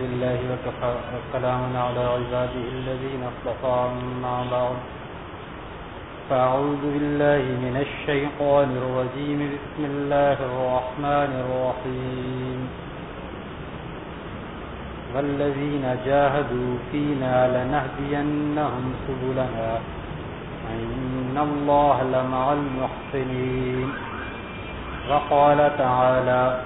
لله وكفى وسلام على عباده الذين اصطفى أما بعد. فأعوذ بالله من الشيطان الرجيم. بسم الله الرحمن الرحيم. والذين جاهدوا فينا لنهدينهم سبلنا. إن الله لمع المحسنين. وقال تعالى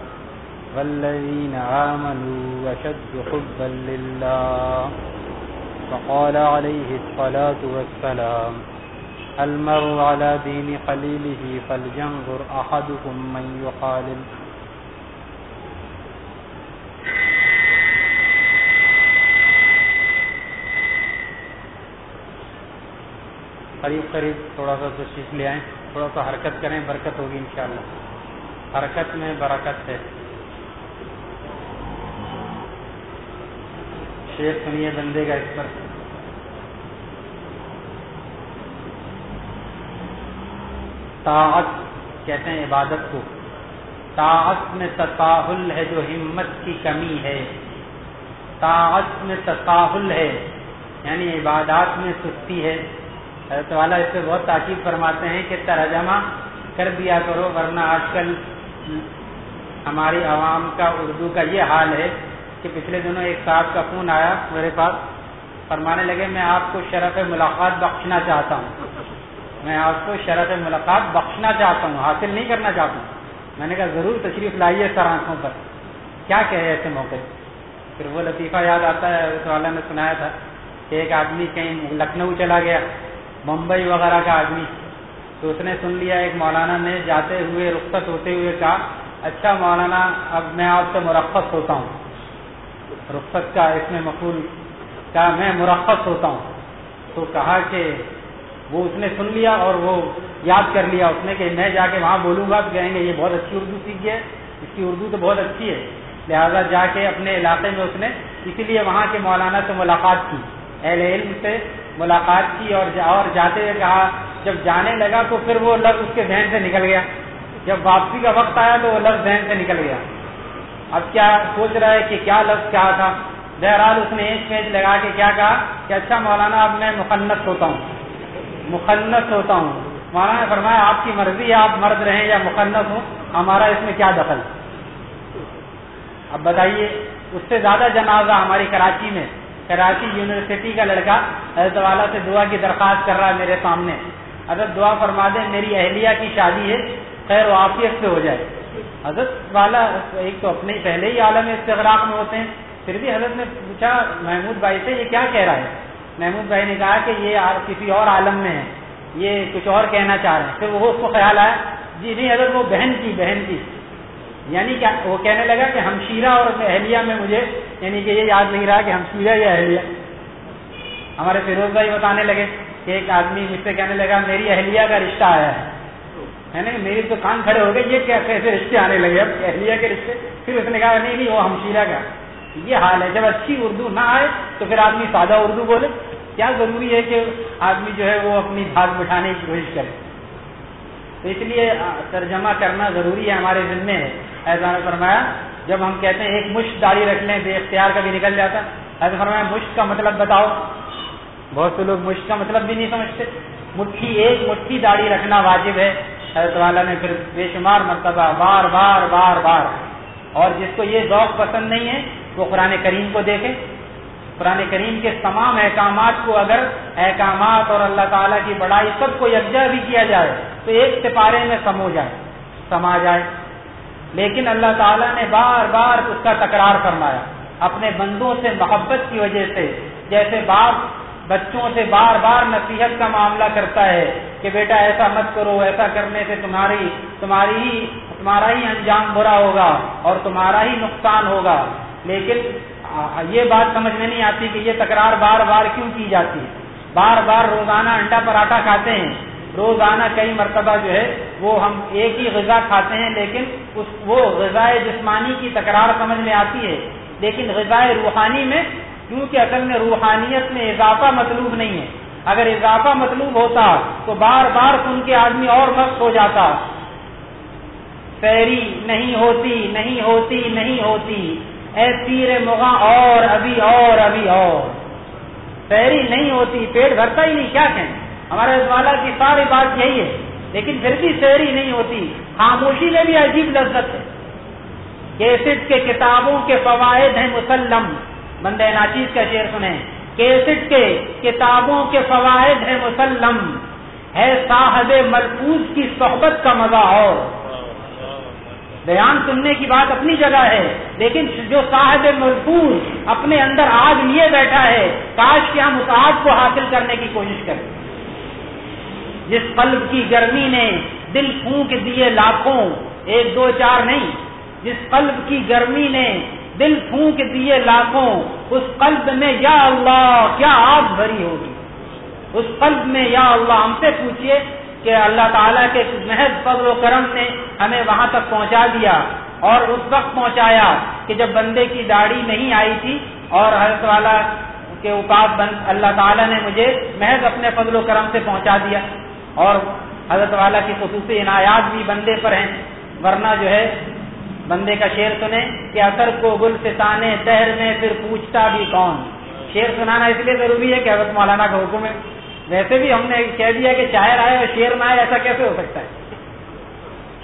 والذين آمنوا وشد حبا لله فقال عليه الصلاة والسلام المرء على دين خليله فلينظر أحدكم من يخالل قریب قریب تھوڑا سا تشریف لے آئیں، تھوڑا سا حرکت کریں، برکت ہوگی انشاءاللہ۔ حرکت میں برکت ہے۔ شیر سنیے بندے کا اس پر۔ طاعت کہتے ہیں عبادت کو۔ طاعت میں تساہل ہے جو ہمت کی کمی ہے۔ طاعت میں تساہل ہے یعنی عبادات میں سستی ہے۔ حضرت والا اس پہ بہت تاکید فرماتے ہیں کہ ترجمہ کر دیا کرو، ورنہ آج کل ہماری عوام کا اردو کا یہ حال ہے۔ کہ پچھلے دنوں ایک صاحب کا فون آیا میرے پاس، فرمانے لگے، میں آپ کو شرف ملاقات بخشنا چاہتا ہوں۔ میں آپ کو شرف ملاقات بخشنا چاہتا ہوں، حاصل نہیں کرنا چاہتا ہوں۔ میں نے کہا، ضرور تشریف لائیے سر آنکھوں پر۔ کیا کہے ایسے موقع؟ پھر وہ لطیفہ یاد آتا ہے، اس والا نے سنایا تھا کہ ایک آدمی کہیں لکھنؤ چلا گیا، ممبئی وغیرہ کا آدمی۔ تو اس نے سن لیا، ایک مولانا نے جاتے ہوئے، رخصت ہوتے ہوئے کہا اچھا مولانا، اب میں آپ سے مرخص ہوتا ہوں۔ رخصت کا اس میں مقبول کہا میں مرخص ہوتا ہوں۔ تو کہا کہ وہ اس نے سن لیا اور وہ یاد کر لیا اس نے کہ میں جا کے وہاں بولوں گا، تو کہیں گے یہ بہت اچھی اردو سیکھ گیا اس کی اردو تو بہت اچھی ہے۔ لہذا جا کے اپنے علاقے میں اس نے اسی لیے وہاں کے مولانا سے ملاقات کی، اہل علم سے ملاقات کی اور جا اور جاتے ہوئے کہا، جب جانے لگا تو پھر وہ لفظ اس کے ذہن سے نکل گیا۔ جب واپسی کا وقت آیا تو وہ لفظ ذہن سے نکل گیا۔ اب کیا سوچ رہا ہے کہ کیا لفظ کیا تھا؟ بہرحال اس نے ایک پیج لگا کے کیا کہا کہ اچھا مولانا، اب میں مقنت ہوتا ہوں۔ مقنت ہوتا ہوں۔ مولانا نے فرمایا، آپ کی مرضی ہے آپ مرد رہیں یا مقنت ہوں، ہمارا اس میں کیا دخل؟ اب بتائیے، اس سے زیادہ جنازہ ہماری کراچی میں، کراچی یونیورسٹی کا لڑکا حضرت والا سے دعا کی درخواست کر رہا ہے میرے سامنے۔ حضرت دعا فرما دیں میری اہلیہ کی شادی ہے، خیر و عافیت سے ہو جائے۔ حضرت والا ایک تو اپنے پہلے ہی عالم استغراق میں ہوتے ہیں، پھر بھی حضرت نے پوچھا، محمود بھائی سے یہ کیا کہہ رہا ہے؟ محمود بھائی نے کہا کہ یہ کسی اور عالم میں ہے، یہ کچھ اور کہنا چاہ رہے ہیں۔ پھر وہ اس کو خیال آیا جی نہیں حضرت، وہ بہن کی بہن کی۔ یعنی کیا وہ کہنے لگا کہ ہمشیرہ اور اہلیہ میں مجھے یعنی کہ یہ یاد نہیں رہا کہ ہمشیرہ یا اہلیہ۔ ہمارے فیروز بھائی بتانے لگے کہ ایک آدمی مجھ سے کہنے لگا، میری اہلیہ کا رشتہ آیا ہے۔ ہے نا میری تو کان کھڑے ہو گئے، یہ کیا کیسے رشتے آنے لگے؟ اب اہلیہ کے رشتے۔ پھر اس نے کہا، نہیں نہیں، وہ ہمشیرہ کا یہ حال ہے، جب اچھی اردو نہ آئے تو پھر آدمی سادہ اردو بولے۔ کیا ضروری ہے کہ آدمی جو ہے وہ اپنی بھاگ بٹھانے کی کوشش کرے؟ تو اس لیے ترجمہ کرنا ضروری ہے ہمارے ذمے ہے ایسا نے فرمایا، جب ہم کہتے ہیں، ایک مشت داڑھی رکھ لیں، بے اختیار کا بھی نکل جاتا۔ ایسا فرمایا، مشت کا مطلب بتاؤ۔ بہت سے لوگ مشت کا مطلب بھی نہیں سمجھتے۔ مٹھی، ایک مٹھی داڑھی رکھنا واجب ہے۔ حضرت والا نے پھر بے شمار مرتبہ بار بار بار بار اور جس کو یہ ذوق پسند نہیں ہے وہ قرآن کریم کو دیکھے۔ قرآن کریم کے تمام احکامات کو اگر احکامات اور اللہ تعالیٰ کی بڑائی سب کو یکجا بھی کیا جائے تو ایک سپارے میں سمو جائے سما جائے۔ لیکن اللہ تعالیٰ نے بار بار اس کا تکرار فرمایا، اپنے بندوں سے محبت کی وجہ سے، جیسے باپ بچوں سے بار بار نصیحت کا معاملہ کرتا ہے کہ بیٹا ایسا مت کرو، ایسا کرنے سے تمہاری تمہاری ہی، تمہارا ہی انجام برا ہوگا اور تمہارا ہی نقصان ہوگا۔ لیکن یہ بات سمجھ میں نہیں آتی کہ یہ تکرار بار بار کیوں کی جاتی ہے؟ بار بار روزانہ انڈا پراٹھا کھاتے ہیں۔ روزانہ کئی مرتبہ جو ہے، وہ ہم ایک ہی غذا کھاتے ہیں، لیکن اس، وہ غذائے جسمانی کی تکرار سمجھ میں آتی ہے۔ لیکن غذائے روحانی میں کیونکہ اصل میں روحانیت میں اضافہ مطلوب نہیں ہے۔ اگر اضافہ مطلوب ہوتا تو بار بار سن کے آدمی اور مست ہو جاتا۔ پیری نہیں ہوتی نہیں ہوتی نہیں ہوتی۔ اے تیر مغا اور، ابھی اور ابھی اور۔ پیری نہیں ہوتی، پیٹ بھرتا ہی نہیں، کیا کہیں؟ ہمارے والا کی ساری بات یہی ہے۔ لیکن پھر بھی شہری نہیں ہوتی۔ خاموشی میں بھی عجیب لذت ہے۔ کیسٹ کے کتابوں کے فوائد ہیں مسلم۔ بندے ناچیز کا شعر سنیں۔ کیسٹ کے کتابوں کے فوائد ہیں مسلم۔ ہے صاحب مرکوز کی صحبت کا مزہ اور۔ بیان سننے کی بات اپنی جگہ ہے، لیکن جو صاحب ملفوظ اپنے اندر آگ لیے بیٹھا ہے، کاش کہ ہم اس آگ کو حاصل کرنے کی کوشش کریں۔ جس قلب کی گرمی نے دل پھونک دیے لاکھوں، ایک دو چار نہیں، جس قلب کی گرمی نے دل پھونک دیے لاکھوں، اس قلب میں یا اللہ کیا آگ بھری ہوگی؟ اس قلب میں یا اللہ ہم سے پوچھئے کہ اللہ تعالیٰ کے محض فضل و کرم نے ہمیں وہاں تک پہنچا دیا اور اس وقت پہنچایا کہ جب بندے کی داڑھی نہیں آئی تھی اور حضرت والا کے اوقات بند، اللہ تعالیٰ نے مجھے محض اپنے فضل و کرم سے پہنچا دیا اور حضرت والا کی خصوصی عنایات بھی بندے پر ہیں، ورنہ جو ہے بندے کا شعر سنیں کہ اثر کو گل سے تانے تہر میں پھر پوچھتا بھی کون؟ شعر سنانا اس لیے ضروری ہے کہ حضرت مولانا کا حکم ہے۔ ویسے بھی ہم نے کہہ دیا کہ شاعر آئے اور شیر نہ آئے ایسا کیسے ہو سکتا ہے؟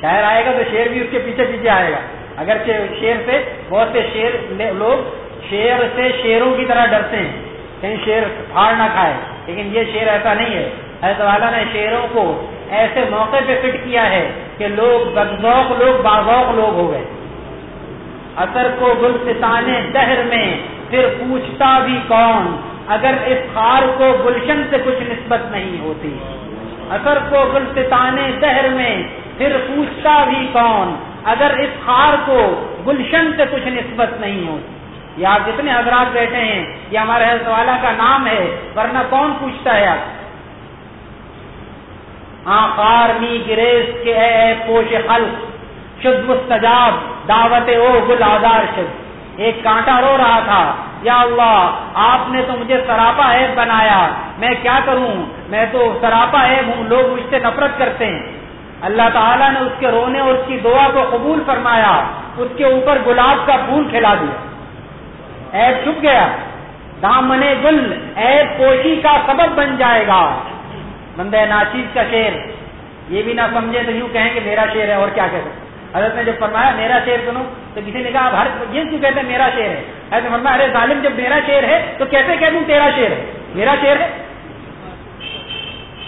شاعر آئے گا تو شیر بھی اس کے پیچھے پیچھے آئے گا۔ اگر شیر سے بہت سے شیر لوگ شیر سے شیروں کی طرح ڈرتے ہیں۔ کہیں شیر پھاڑ نہ کھائے۔ لیکن یہ شیر ایسا نہیں ہے۔ حضرت والا نے شیروں کو ایسے موقع پہ فٹ کیا ہے کہ لوگ بدذوق لوگ، باغوق لوگ ہو گئے۔ اثر کو گل ستانے دہر میں، پھر پوچھتا بھی کون؟ اگر اس خار کو گلشن سے کچھ نسبت نہیں ہوتی۔ اثر کو گلستانے دہر میں، پھر پوچھتا بھی کون؟ اگر اس خار کو گلشن سے کچھ نسبت نہیں ہوتی۔ یہ آپ جتنے حضرات بیٹھے ہیں، یہ ہمارے حضرت والا کا نام ہے، ورنہ کون پوچھتا ہے آپ؟ آخار می گریز کے اے پوش خلق، شد مستجاب، دعوت او گل آزار شد۔ ایک کانٹا رو رہا تھا، یا اللہ، آپ نے تو مجھے سراپا عیب بنایا، میں کیا کروں؟ میں تو سراپا عیب ہوں لوگ مجھ سے نفرت کرتے ہیں۔ اللہ تعالیٰ نے اس کے رونے اور اس کی دعا کو قبول فرمایا، اس کے اوپر گلاب کا پھول کھلا دیا۔ عیب چھپ گیا۔ دامن گل، عیب پوشی کا سبب بن جائے گا۔ بندے ناچیز کا شیر یہ بھی نہ سمجھے تو یوں کہیں کہ میرا شیر ہے اور کیا کہہ سکتے حضرت نے جب فرمایا، میرا شعر سنو، تو کسی نے کہا، ہر یہ کیوں کہتے ہیں میرا شعر ہے؟ حضرت فرمایا، ارے ظالم، جب میرا شعر ہے تو کیسے کہہ دوں تیرا شعر ہے؟ میرا شعر ہے؟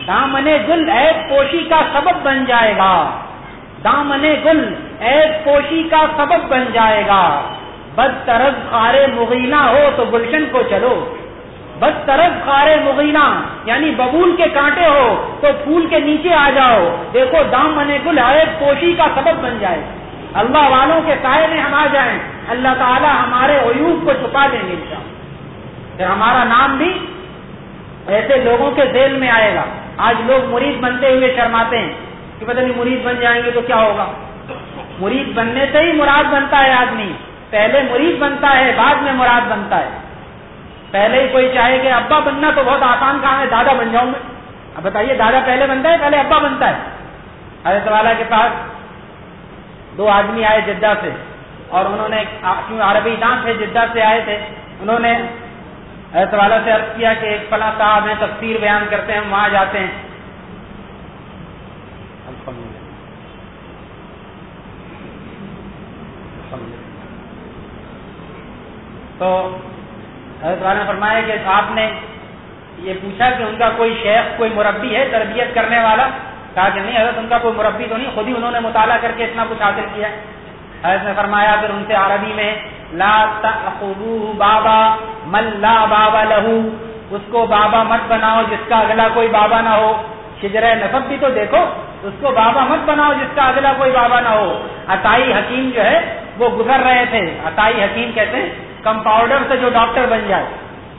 دامن گل ایک پوشی کا سبب بن جائے گا۔ دامن گل ایک پوشی کا سبب بن جائے گا۔ بد طرز خارے مغینہ ہو تو گلشن کو چلو۔ بس طرف خارے مغینہ یعنی ببول کے کانٹے ہو تو پھول کے نیچے آ جاؤ۔ دیکھو، دام بنے گل آئے پوشی کا سبب بن جائے۔ اللہ والوں کے سائے میں ہم آ جائیں، اللہ تعالیٰ ہمارے عیوب کو چھپا دیں گے پھر ہمارا نام بھی ایسے لوگوں کے ذیل میں آئے گا۔ آج لوگ مرید بنتے ہوئے شرماتے ہیں کہ پتہ نہیں مرید بن جائیں گے تو کیا ہوگا۔ مرید بننے سے ہی مراد بنتا ہے آدمی۔ پہلے مرید بنتا ہے، بعد میں مراد بنتا ہے۔ پہلے ہی کوئی چاہے کہ ابا بننا تو بہت آسان کام ہے، دادا بن جاؤں میں۔ اب بتائیے، دادا پہلے بنتا ہے، پہلے ابا بنتا ہے؟ حضرت والا کے پاس دو آدمی آئے جدہ سے، اور انہوں نے کیوں عربی دان تھے جدہ سے آئے تھے۔ انہوں نے حضرت والا سے عرض کیا کہ ایک فلاں صاحب ہیں، تفسیر بیان کرتے ہیں وہاں جاتے ہیں۔ تو نے فرمایا کہ آپ نے یہ پوچھا کہ ان کا کوئی شیخ، کوئی مربی ہے تربیت کرنے والا؟ کہا کہ نہیں، حضرت، ان کا کوئی مربی تو نہیں، خود ہی انہوں نے مطالعہ کر کے اتنا کچھ حاصل کیا حضرت نے فرمایا، پھر ان سے عربی میں، لا بابا مل لا بابا لہو اس کو بابا مت بناؤ جس کا اگلا کوئی بابا نہ ہو۔ شجر نصب بھی تو دیکھو، اس کو بابا مت بناؤ جس کا اگلا کوئی بابا نہ ہو۔ عطائی حکیم جو ہے، وہ گزر رہے تھے۔ عطائی حکیم کہتے ہیں کمپاؤڈر سے جو ڈاکٹر بن جائے۔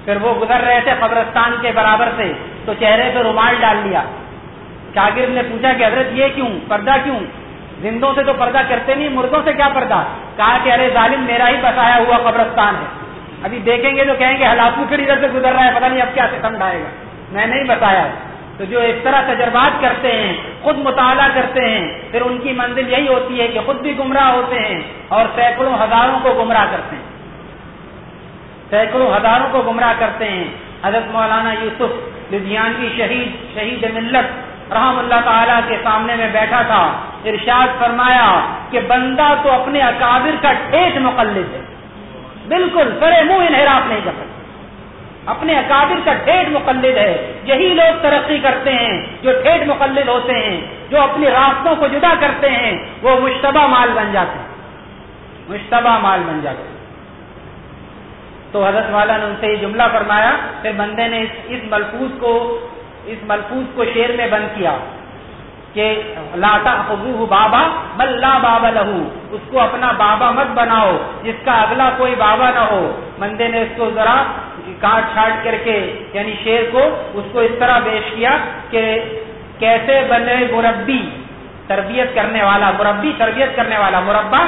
پھر وہ گزر رہے تھے قبرستان کے برابر سے، تو چہرے پہ رومال ڈال لیا۔ شاگرد نے پوچھا کہ حضرت یہ کیوں؟ پردہ کیوں؟ زندوں سے تو پردہ کرتے نہیں، مردوں سے کیا پردہ؟ کہا کہ ارے ظالم، میرا ہی بسایا ہوا قبرستان ہے۔ ابھی دیکھیں گے تو کہیں گے ہلاکو پھر ادھر سے گزر رہا ہے، پتہ نہیں اب کیا ستم ڈھائے گا۔ میں نہیں بتایا تو جو اس طرح تجربات کرتے ہیں، خود مطالعہ کرتے ہیں، پھر ان کی منزل یہی ہوتی ہے کہ خود بھی گمراہ ہوتے ہیں اور سینکڑوں ہزاروں کو گمراہ کرتے ہیں۔ سینکڑوں ہزاروں کو گمراہ کرتے ہیں۔ حضرت مولانا یوسف لدھیانوی شہید شہید ملت، رحم اللہ تعالیٰ کے سامنے میں بیٹھا تھا۔ ارشاد فرمایا کہ بندہ تو اپنے اکابر کا ٹھیک مقلد ہے۔ بالکل سرے منہ انحراف نہیں کر سکتے اپنے اکابر کا ٹھیک مقلد ہے۔ یہی لوگ ترقی کرتے ہیں، جو ٹھیک مقلد ہوتے ہیں، جو اپنی راستوں کو جدا کرتے ہیں، وہ مشتبہ مال بن جاتے ہیں۔ مشتبہ مال بن جاتے ہیں۔ تو حضرت والا نے ان سے یہ جملہ فرمایا پھر بندے نے اس ملفوظ کو اس ملفوظ کو شیر میں بند کیا کہ لاتا حضو بابا بل لا بابا لہو اس کو اپنا بابا مت بناؤ، جس کا اگلا کوئی بابا نہ ہو۔ بندے نے اس کو ذرا کاٹ چھاٹ کر کے یعنی شیر کو اس کو اس طرح پیش کیا کہ کیسے بنے مربی تربیت کرنے والا، مربی تربیت کرنے والا، مربع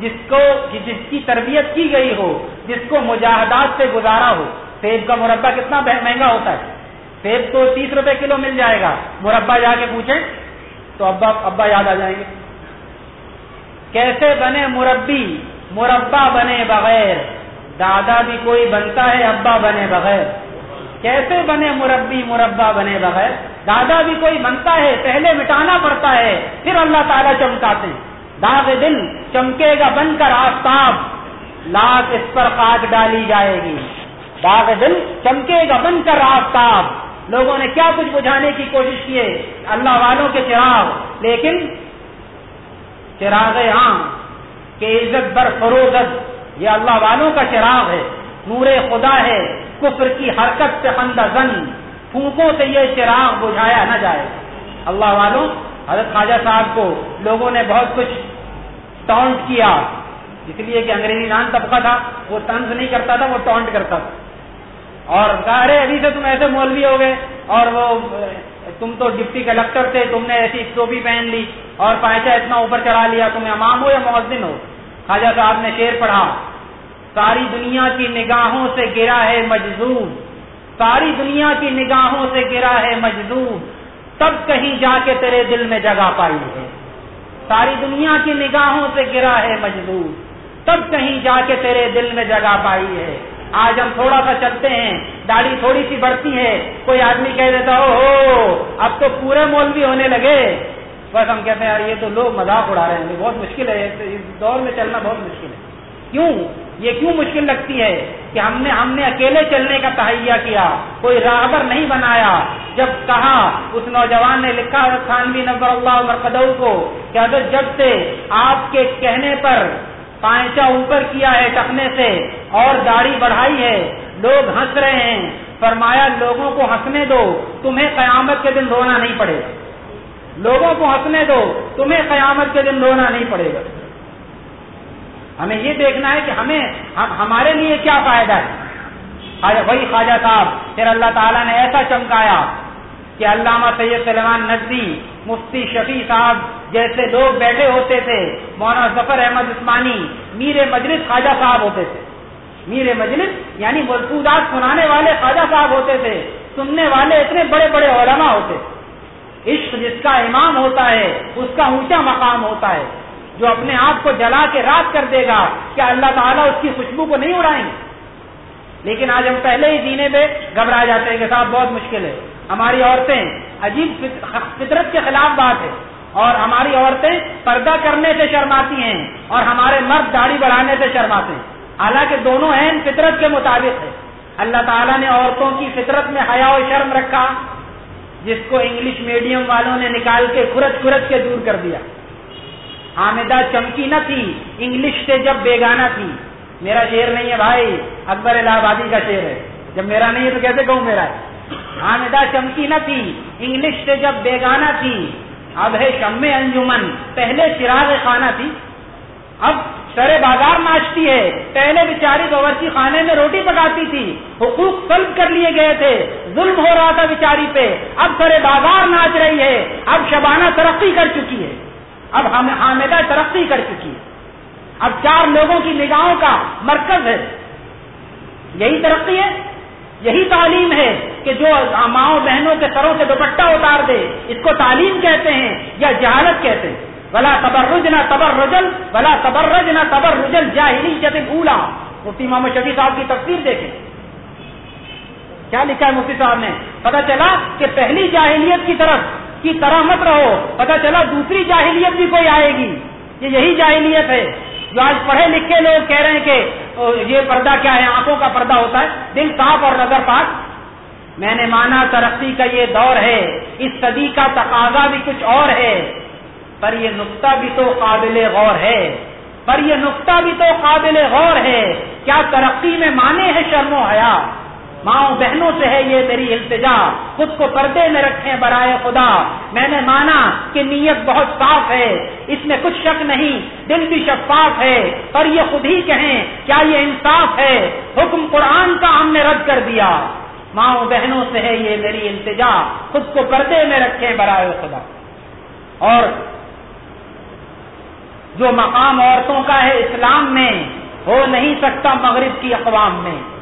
جس کو جس کی تربیت کی گئی ہو، جس کو مجاہدات سے گزارا ہو۔ سیب کا مربع کتنا مہنگا ہوتا ہے۔ سیب تو تیس روپے کلو مل جائے گا۔ مربع جا کے پوچھیں تو ابا ابا یاد آ جائیں گے۔ کیسے بنے مربی؟ مربع بنے بغیر۔ دادا بھی کوئی بنتا ہے، ابا بنے بغیر۔ کیسے بنے مربی؟ مربع بنے بغیر۔ دادا بھی کوئی بنتا ہے، پہلے مٹانا پڑتا ہے، پھر اللہ تعالیٰ چمکاتے ہیں۔ داغ دل چمکے گا بن کر آفتاب، لاکھ اس پر خاک ڈالی جائے گی۔ داغ دل چمکے گا بن کر آفتاب۔ لوگوں نے کیا کچھ بجھانے کی کوشش کی ہے اللہ والوں کے چراغ۔ لیکن چراغ عام کہ عزت بر فروغت، یہ اللہ والوں کا چراغ ہے۔ نور خدا ہے۔ کفر کی حرکت سے خندہ زن۔ پھونکوں سے یہ چراغ بجھایا نہ جائے۔ اللہ والوں، حضرت خواجہ صاحب کو لوگوں نے بہت کچھ ٹونٹ کیا۔ اس لیے کہ انگریزی نان طبقہ تھا، وہ طنز نہیں کرتا تھا، وہ ٹونٹ کرتا تھا۔ اور کہا، ارے، ابھی سے تم ایسے مولوی ہو گئے، اور وہ، تم تو ڈپٹی کلکٹر تھے، تم نے ایسی ٹوپی پہن لی، اور پائچہ اتنا اوپر چڑھا لیا تم امام ہو یا مؤذن ہو؟ خواجہ صاحب نے شیر پڑھا، ساری دنیا کی نگاہوں سے گرا ہے مجذوب، ساری دنیا کی نگاہوں سے گرا ہے مجذوب، تب کہیں جا کے تیرے دل میں جگہ پائی ہے۔ ساری دنیا کی نگاہوں سے گرا ہے مجبور تب کہیں جا کے تیرے دل میں جگہ پائی ہے۔ آج ہم تھوڑا سا چلتے ہیں، داڑھی تھوڑی سی بڑھتی ہے۔ کوئی آدمی کہہ دیتا ہو ہو اب تو پورے مولوی ہونے لگے۔ بس ہم کہتے ہیں، یار، یہ تو لوگ مذاق اڑا رہے ہیں بہت مشکل ہے، اس دور میں چلنا بہت مشکل ہے۔ کیوں؟ یہ کیوں مشکل لگتی ہے کہ ہم نے ہم نے اکیلے چلنے کا تہیا کیا، کوئی راہبر نہیں بنایا؟ جب کہا، اس نوجوان نے لکھا خانوی نمبر اللہ مرکز کو کہ اگر جب سے آپ کے کہنے پر پائچا اوپر کیا ہے ٹکنے سے اور داڑھی بڑھائی ہے، لوگ ہنس رہے ہیں، فرمایا، لوگوں کو ہنسنے دو، تمہیں قیامت کے دن رونا نہیں پڑے گا۔ لوگوں کو ہنسنے دو، تمہیں قیامت کے دن رونا نہیں پڑے گا۔ ہمیں یہ دیکھنا ہے کہ ہمیں ہمارے لیے کیا فائدہ ہے؟ وہی خواجہ صاحب، پھر اللہ تعالیٰ نے ایسا چمکایا کہ علامہ سید سلمان ندوی مفتی شفیع صاحب جیسے لوگ بیٹھے ہوتے تھے، مولانا ظفر احمد عثمانی، میر مجلس خواجہ صاحب ہوتے تھے۔ میر مجلس یعنی ملفوظات سنانے والے خواجہ صاحب ہوتے تھے، سننے والے اتنے بڑے بڑے علماء ہوتے عشق جس کا امام ہوتا ہے، اس کا اونچا مقام ہوتا ہے۔ جو اپنے آپ کو جلا کے رات کر دے گا کیا اللہ تعالیٰ اس کی خوشبو کو نہیں اڑائیں گے۔ لیکن آج ہم پہلے ہی جینے پہ گھبرا جاتے ہیں کہ صاحب بہت مشکل ہے۔ ہماری عورتیں عجیب فطرت کے خلاف بات ہے۔ اور ہماری عورتیں پردہ کرنے سے شرماتی ہیں اور ہمارے مرد داڑھی بڑھانے سے شرماتے ہیں۔ حالانکہ دونوں ہیں فطرت کے مطابق ہے اللہ تعالیٰ نے عورتوں کی فطرت میں حیا و شرم رکھا، جس کو انگلش میڈیم والوں نے نکال کے کھرچ کھرچ کے دور کر دیا۔ حامدہ چمکی نہ تھی، انگلش سے جب بیگانہ تھی۔ میرا شعر نہیں ہے بھائی، اکبر الہ آبادی کا شعر ہے۔ جب میرا نہیں ہے تو کیسے کہوں میرا؟ ہے حامدہ چمکی نہ تھی، انگلش سے جب بیگانہ تھی۔ اب ہے شم انجمن، پہلے چراغ خانہ تھی۔ اب سرے بازار ناچتی ہے۔ پہلے بیچاری باورچی خانے میں روٹی پکاتی تھی۔ حقوق سلب کر لیے گئے تھے۔ ظلم ہو رہا تھا بیچاری پہ۔ اب سرے بازار ناچ رہی ہے۔ اب شبانہ ترقی کر چکی ہے۔ اب حامدہ ترقی کر چکی ہے۔ اب چار لوگوں کی نگاہوں کا مرکز ہے۔ یہی ترقی ہے، یہی تعلیم ہے کہ جو ماؤں بہنوں کے سروں سے دوپٹہ اتار دے، اس کو تعلیم کہتے ہیں یا جہالت کہتے ہیں۔ بلا تبرج نہ تبر رجل بلا تبرج نہ تبر رجل جاہلی جب بھولا مفتی محمد شفیع صاحب کی تفسیر دیکھیں۔ کیا لکھا ہے مفتی صاحب نے؟ پتا چلا کہ پہلی جاہلیت کی طرف کی طرح مت رہو۔ پتا چلا دوسری جاہلیت بھی کوئی آئے گی۔ یہ یہی جاہلیت ہے۔ جو آج پڑھے لکھے لوگ کہہ رہے ہیں کہ یہ پردہ کیا ہے؟ آنکھوں کا پردہ ہوتا ہے۔ دل صاف اور نظر پاک۔ میں نے مانا ترقی کا یہ دور ہے۔ اس صدی کا تقاضا بھی کچھ اور ہے۔ پر یہ نقطہ بھی تو قابل غور ہے۔ پر یہ نقطہ بھی تو قابل غور ہے۔ کیا ترقی میں مانے ہیں شرم و حیا؟ ماؤں بہنوں سے ہے یہ میری التجا، خود کو پردے میں رکھیں برائے خدا۔ میں نے مانا کہ نیت بہت صاف ہے، اس میں کچھ شک نہیں، دل بھی شفاف ہے، پر یہ خود ہی کہیں، کیا یہ انصاف ہے؟ حکم قرآن کا ہم نے رد کر دیا۔ ماؤں بہنوں سے ہے یہ میری التجا، خود کو پردے میں رکھیں برائے خدا۔ اور جو مقام عورتوں کا ہے اسلام میں، ہو نہیں سکتا مغرب کی اقوام میں۔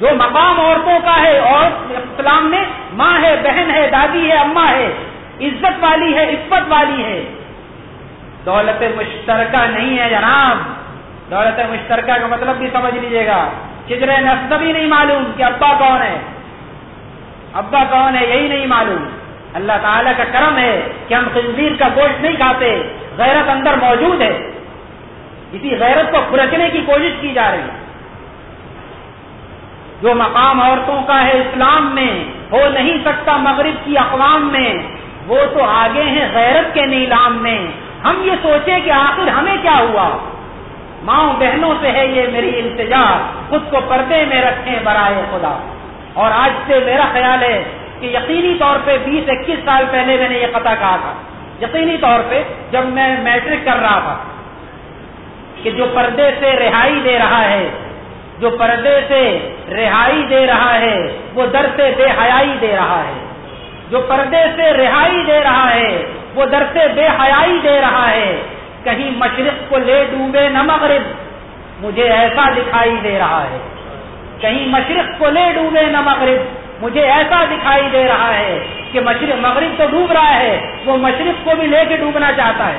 جو مقام عورتوں کا ہے اور اسلام میں ماں ہے، بہن ہے، دادی ہے، اماں ہے، عزت والی ہے عزت والی ہے۔ دولت مشترکہ نہیں ہے جناب۔ دولت مشترکہ کا مطلب بھی سمجھ لیجیے گا۔ چجر نصب ہی نہیں معلوم کہ ابا کون ہے۔ ابا کون ہے یہی نہیں معلوم۔ اللہ تعالیٰ کا کرم ہے کہ ہم خنزیر کا گوشت نہیں کھاتے، غیرت اندر موجود ہے۔ اسی غیرت کو کھرچنے کی کوشش کی جا رہی ہے۔ جو مقام عورتوں کا ہے اسلام میں، ہو نہیں سکتا مغرب کی اقوام میں، وہ تو آگے ہیں غیرت کے نیلام میں۔ ہم یہ سوچیں کہ آخر ہمیں کیا ہوا؟ ماؤں بہنوں سے ہے یہ میری انتظار خود کو پردے میں رکھیں برائے خدا۔ اور آج سے میرا خیال ہے کہ یقینی طور پہ بیس اکیس سال پہلے میں نے یہ پتا کہا تھا۔ یقینی طور پہ جب میں میٹرک کر رہا تھا کہ جو پردے سے رہائی دے رہا ہے جو پردے سے رہائی دے رہا ہے، وہ در سے بے حیائی دے رہا ہے۔ جو پردے سے رہائی دے رہا ہے، وہ در سے بے حیائی دے رہا ہے۔ کہیں مشرق کو لے ڈوبے نہ مغرب، مجھے ایسا دکھائی دے رہا ہے۔ کہیں مشرق کو لے ڈوبے نہ مغرب، مجھے ایسا دکھائی دے رہا ہے کہ مشرق مغرب تو ڈوب رہا ہے، وہ مشرق کو بھی لے کے ڈوبنا چاہتا ہے۔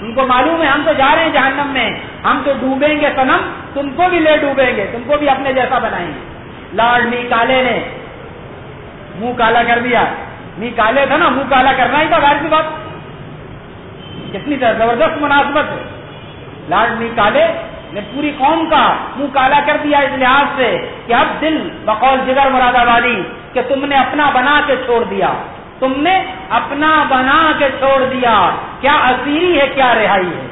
ان کو معلوم ہے ہم تو جا رہے ہیں جہنم میں۔ ہم تو ڈوبیں گے سنم تم کو بھی لے ڈوبیں گے، تم کو بھی اپنے جیسا بنائیں گے۔ لاڈ می کالے نے۔ منہ کالا کر دیا۔ می کالے تھا نا، منہ کالا کرنا ہی تھا غیر کی بات۔ کتنی زبردست مناسبت ہے۔ لاڈ می کالے نے پوری قوم کا منہ کالا کر دیا اس لحاظ سے کہ اب دل بقول جگر مراد آبادی کہ تم نے اپنا بنا کے چھوڑ دیا۔ تم نے اپنا بنا کے چھوڑ دیا۔ کیا اسیری ہے کیا رہائی ہے؟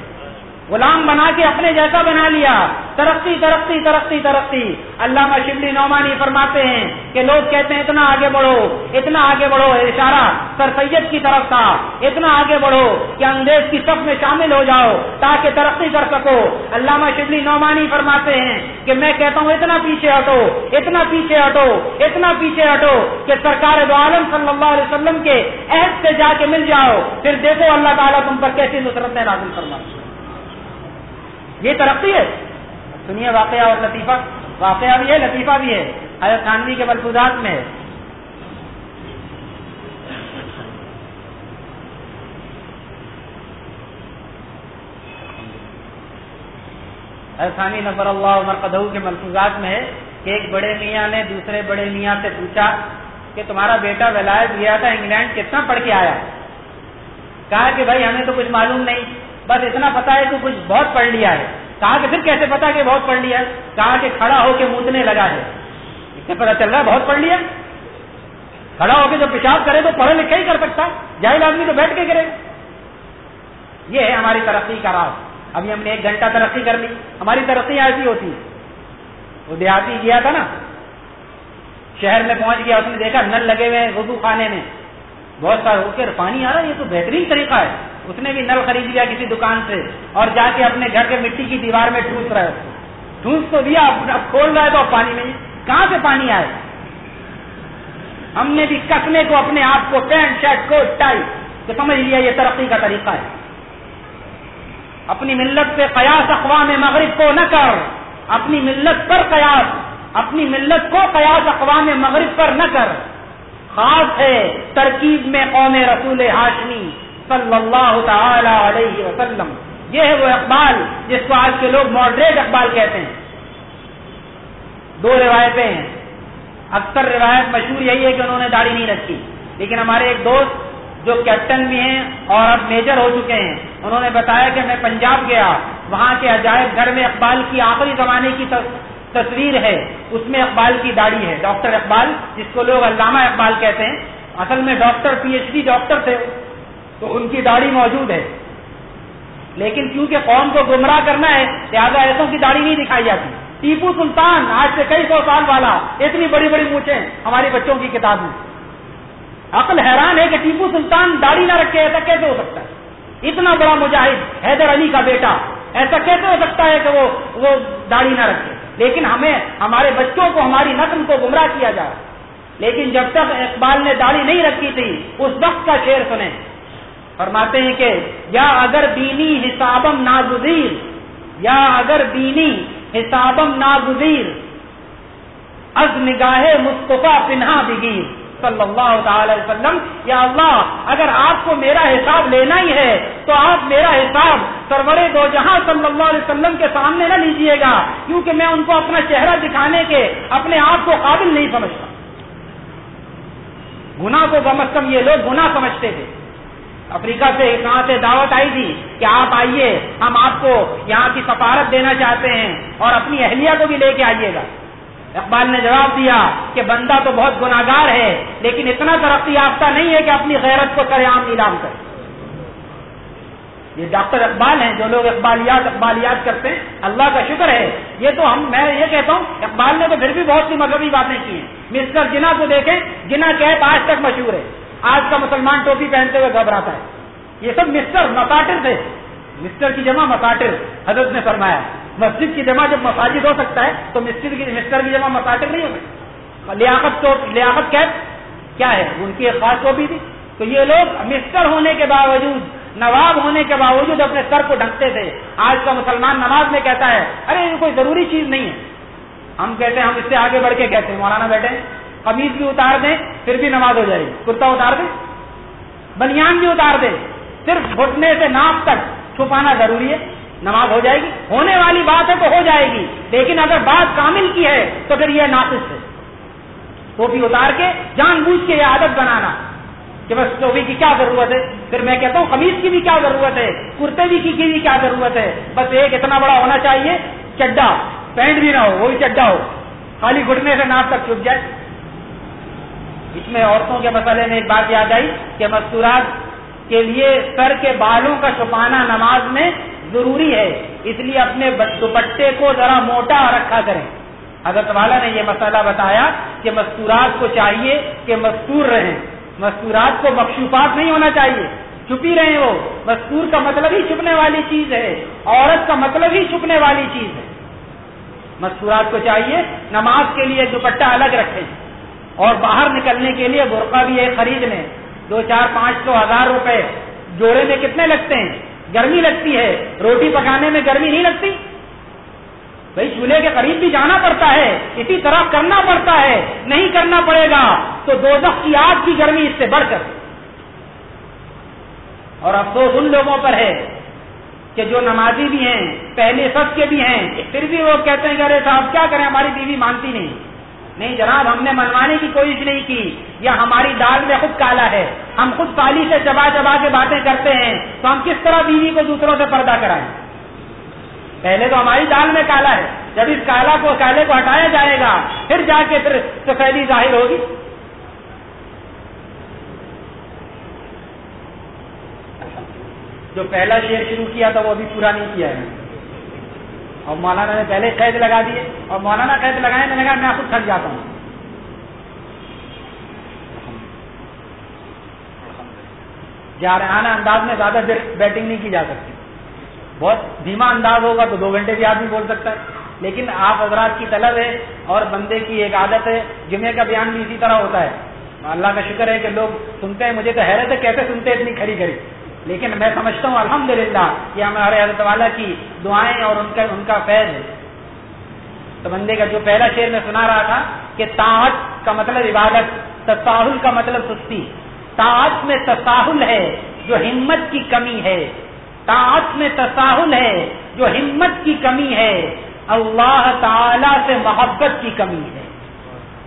غلام بنا کے اپنے جیسا بنا لیا۔ ترقی ترقی ترقی ترقی۔ علامہ شبلی نعمانی فرماتے ہیں کہ لوگ کہتے ہیں، اتنا آگے بڑھو، اتنا آگے بڑھو اشارہ سر سید کی طرف تھا۔ اتنا آگے بڑھو کہ انگریز کی سب میں شامل ہو جاؤ تاکہ ترقی کر سکو۔ علامہ شبلی نعمانی فرماتے ہیں کہ میں کہتا ہوں، اتنا پیچھے ہٹو، اتنا پیچھے ہٹو، اتنا پیچھے ہٹو کہ سرکار دو عالم صلی اللہ علیہ وسلم کے عہد سے جا کے مل جاؤ۔ پھر دیکھو اللہ تعالیٰ تم پر کیسی نصرت نازل فرما یہ ترقی ہے۔ سنیے واقعہ اور لطیفہ۔ واقعہ بھی ہے، لطیفہ بھی ہے۔ حضرت خانوی کے ملفوظات میں ہے۔ خانوی نبر اللہ عمر قدو کے ملفوظات میں ہے کہ ایک بڑے میاں نے دوسرے بڑے میاں سے پوچھا کہ تمہارا بیٹا ولایت گیا تھا انگلینڈ کتنا پڑھ کے آیا؟ کہا کہ بھائی ہمیں تو کچھ معلوم نہیں، بس اتنا پتا ہے کہ کچھ بہت پڑھ لیا ہے۔ کہا کہ پھر کیسے پتا کہ بہت پڑھ لیا کہا کہ کھڑا ہو کے مودنے لگا ہے۔ اس سے پتا چل رہا ہے بہت پڑھ لیا کھڑا ہو کے جو پیشاب کرے تو پڑھے لکھے ہی کر سکتا جاہل آدمی تو بیٹھ کے کرے۔ یہ ہے ہماری ترقی کا راز۔ ابھی ہم نے ایک گھنٹہ ترقی کر لی۔ ہماری ترقی ایسی ہوتی۔ ہے وہ دیہاتی گیا تھا نا۔ شہر میں پہنچ گیا، اس نے دیکھا نل لگے ہوئے ہیں وضو خانے میں۔ بہت سارا ہو کے پانی آ رہا ہے، یہ تو بہترین طریقہ ہے۔ اس نے بھی نل خرید لیا کسی دکان سے اور جا کے اپنے گھر کے مٹی کی دیوار میں ٹھوس رہا ہے ٹھوس تو دیا اب کھول رہا ہے تو پانی میں۔ کہاں سے پانی آئے؟ ہم نے بھی کسنے کو اپنے آپ کو پینٹ، شرٹ، کوٹ، ٹائی، تو سمجھ لیا یہ ترقی کا طریقہ ہے۔ اپنی ملت سے قیاس اقوام مغرب کو نہ کر۔ اپنی ملت پر قیاس، اپنی ملت کو قیاس اقوام مغرب پر نہ کر۔ خاص ہے ترکیب میں قوم رسول ہاشمی۔ صلی اللہ تعالی علیہ وسلم۔ یہ ہے وہ اقبال جس کو آج کے لوگ ماڈریٹ اقبال کہتے ہیں۔ دو روایتیں ہیں۔ اکثر روایت مشہور یہی ہے کہ انہوں نے داڑھی نہیں رکھی۔ لیکن ہمارے ایک دوست جو کیپٹن بھی ہیں اور اب میجر ہو چکے ہیں، انہوں نے بتایا کہ میں پنجاب گیا۔ وہاں کے عجائب گھر میں اقبال کی آخری زمانے کی تصویر ہے۔ اس میں اقبال کی داڑھی ہے۔ ڈاکٹر اقبال، جس کو لوگ علامہ اقبال کہتے ہیں۔ اصل میں doctor P H D doctor تھے۔ تو ان کی داڑھی موجود ہے۔ لیکن کیونکہ قوم کو گمراہ کرنا ہے، لہٰذا ایسوں کی داڑھی نہیں دکھائی جاتی۔ ٹیپو سلطان، آج سے کئی سو سال والا، اتنی بڑی بڑی مونچیں ہماری بچوں کی کتاب میں۔ عقل حیران ہے کہ ٹیپو سلطان داڑھی نہ رکھے، ایسا کیسے ہو سکتا ہے؟ اتنا بڑا مجاہد حیدر علی کا بیٹا، ایسا کیسے ہو سکتا ہے کہ وہ وہ داڑھی نہ رکھے؟ لیکن ہمیں، ہمارے بچوں کو، ہماری نسل کو گمراہ کیا جا رہا لیکن جب تک اقبال نے داڑھی نہیں رکھی تھی، اس وقت کا شعر سنیں۔ فرماتے ہیں کہ یا اگر دینی حسابم ناگزیر، یا اگر دینی حسابم ناگزیر، از نگاہ مصطفیٰ پنہا بگیر، صلی اللہ تعالی وسلم، یا اللہ، اگر آپ کو میرا حساب لینا ہی ہے، تو آپ میرا حساب سرور دو جہاں صلی اللہ علیہ وسلم کے سامنے نہ لیجیے گا، کیونکہ میں ان کو اپنا چہرہ دکھانے کے اپنے آپ کو قابل نہیں سمجھتا۔ گناہ کو کم از کم یہ لوگ گناہ سمجھتے تھے۔ افریقہ سے کہاں سے دعوت آئی تھی کہ آپ آئیے، ہم آپ کو یہاں کی سفارت دینا چاہتے ہیں اور اپنی اہلیہ کو بھی لے کے آئیے گا۔ اقبال نے جواب دیا کہ بندہ تو بہت گناگار ہے، لیکن اتنا ترقی یافتہ نہیں ہے کہ اپنی غیرت کو سر عام نیلام کرے۔ یہ ڈاکٹر اقبال ہیں، جو لوگ اقبالیات اقبالیات کرتے ہیں، اللہ کا شکر ہے۔ یہ تو ہم، میں یہ کہتا ہوں، اقبال نے تو پھر بھی بہت سی مذہبی باتیں کی ہیں۔ مسٹر جنا کو دیکھیں جنا کیپ آج تک مشہور ہے۔ آج کا مسلمان ٹوپی پہنتے ہوئے گھبراتا ہے۔ یہ سب مسٹر مساٹر تھے۔ مسٹر کی جمع مساٹر حضرت نے فرمایا۔ مسجد کی جمع جب مساجد ہو سکتا ہے، تو مسجد کی، مسٹر کی جمع مساٹر نہیں ہو سکتا۔ لیاقت تو، لیاقت کیب کیا ہے؟ ان کی ایک خاص ٹوپی تھی۔ تو یہ لوگ مسٹر ہونے کے باوجود، نواب ہونے کے باوجود اپنے سر کو ڈھکتے تھے۔ آج کا مسلمان نماز میں کہتا ہے، ارے، یہ کوئی ضروری چیز نہیں ہے۔ ہم کہتے ہیں، ہم اس سے آگے بڑھ کے کہتے ہیں۔ مولانا بیٹھے قمیض بھی اتار دیں، پھر بھی نماز ہو جائے گی۔ کرتا اتار دیں۔ بنیان بھی اتار دیں۔ صرف گھٹنے سے ناپ تک چھپانا ضروری ہے۔ نماز ہو جائے گی۔ ہونے والی بات ہے تو ہو جائے گی۔ لیکن اگر بات کامل کی ہے تو پھر یہ ناقص ہے۔ ٹوپی اتار کے، جان بوجھ کے یہ عادت بنانا کہ بس ٹوپی کی کیا ضرورت ہے؟ پھر میں کہتا ہوں قمیض کی بھی کیا ضرورت ہے؟ کرتے بھی کی بھی کیا ضرورت ہے؟ بس ایک اتنا بڑا ہونا چاہیے، چڈا، پینٹ بھی نہ ہو وہی چڈا ہو۔ خالی گھٹنے سے ناپ تک چھپ جائے۔ اس میں عورتوں کے مسئلے میں ایک بات یاد آئی کہ مستورات کے لیے سر کے بالوں کا چھپانا نماز میں ضروری ہے، اس لیے اپنے دوپٹے کو ذرا موٹا رکھا کریں۔ حضرت والا نے یہ مسئلہ بتایا کہ مستورات کو چاہیے کہ مستور رہیں۔ مستورات کو مخصوصات نہیں ہونا چاہیے، چھپی رہے وہ۔ مستور کا مطلب ہی چھپنے والی چیز ہے، عورت کا مطلب ہی چھپنے والی چیز ہے۔ مستورات کو چاہیے نماز کے لیے دوپٹہ الگ رکھیں۔ اور باہر نکلنے کے لیے برقع بھی ایک خرید دو چار پانچ سو ہزار روپے۔ جوڑے میں کتنے لگتے ہیں؟ گرمی لگتی ہے۔ روٹی پکانے میں گرمی نہیں لگتی؟ بھائی چولہے کے قریب بھی جانا پڑتا ہے۔ اسی طرح کرنا پڑتا ہے۔ نہیں کرنا پڑے گا۔ تو دو کی آگ کی گرمی اس سے بڑھ کر۔ اور افسوس ان لوگوں پر ہے کہ جو نمازی بھی ہیں، پہلے سب کے بھی ہیں، پھر بھی وہ کہتے ہیں کہ ارے صاحب، کیا کریں؟ ہماری بیوی مانتی نہیں۔ نہیں جناب، ہم نے منوانے کی کوشش نہیں کی، یا ہماری دال میں خود کالا ہے۔ ہم خود پالی سے چبا چبا کے باتیں کرتے ہیں۔ تو ہم کس طرح بیوی کو دوسروں سے پردہ کرائیں؟ پہلے تو ہماری دال میں کالا ہے۔ جب اس کالا کو، کالے کو ہٹایا جائے گا، پھر جا کے پھر سفیدی ظاہر ہوگی۔ جو پہلا شیر شروع کیا تھا، وہ ابھی پورا نہیں کیا ہے۔ اور مولانا نے پہلے قید لگا دیے اور مولانا قید لگائے، میں نے کہا میں خود تھک جاتا ہوں۔ جارحانہ انداز میں زیادہ دیر بیٹنگ نہیں کی جا سکتی۔ بہت دھیما انداز ہوگا تو دو گھنٹے بھی آدمی بول سکتا ہے۔ لیکن آپ حضرات کی طلب ہے اور بندے کی ایک عادت ہے جمعے کا بیان بھی اسی طرح ہوتا ہے۔ اللہ کا شکر ہے کہ لوگ سنتے ہیں، مجھے تو حیرت ہے کیسے سنتے ہیں اتنی کھڑی کھڑی۔ لیکن میں سمجھتا ہوں الحمد للہ کہ ہمارے حضرت والا کی دعائیں اور ان کا ان کا فیض ہے۔ تو بندے کا جو پہلا شعر میں سنا رہا تھا کہ طاعت کا مطلب عبادت تصاہل کا مطلب سستی۔ طاعت میں تصاہل ہے جو ہمت کی کمی ہے۔ طاعت میں تصاہل ہے جو ہمت کی کمی ہے۔ اللہ تعالی سے محبت کی کمی ہے۔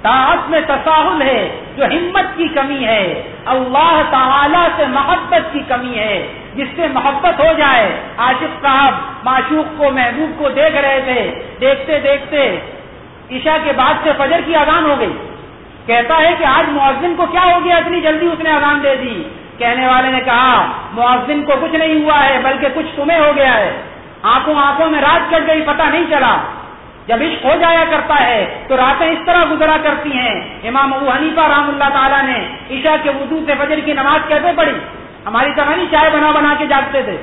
طاعت میں تصاہل ہے جو ہمت کی کمی ہے، اللہ تعالی سے محبت کی کمی ہے، جس سے محبت ہو جائے۔ عاشق صاحب معشوق کو، محبوب کو دیکھ رہے تھے۔ دیکھتے دیکھتے عشاء کے بعد سے فجر کی اذان ہو گئی۔ کہتا ہے کہ آج معذن کو کیا ہو گیا؟ اتنی جلدی اس نے اذان دے دی۔ کہنے والے نے کہا معذن کو کچھ نہیں ہوا ہے، بلکہ کچھ تمہیں ہو گیا ہے۔ آنکھوں آنکھوں میں رات کٹ گئی، پتہ نہیں چلا۔ جب عشق ہو جایا کرتا ہے تو راتیں اس طرح گزرا کرتی ہیں۔ امام ابو حنیفہ رحم اللہ تعالیٰ نے عشاء کے وضو سے فجر کی نماز کیسے پڑھی؟ ہماری طرح نہیں چائے بنا بنا کے جاگتے تھے۔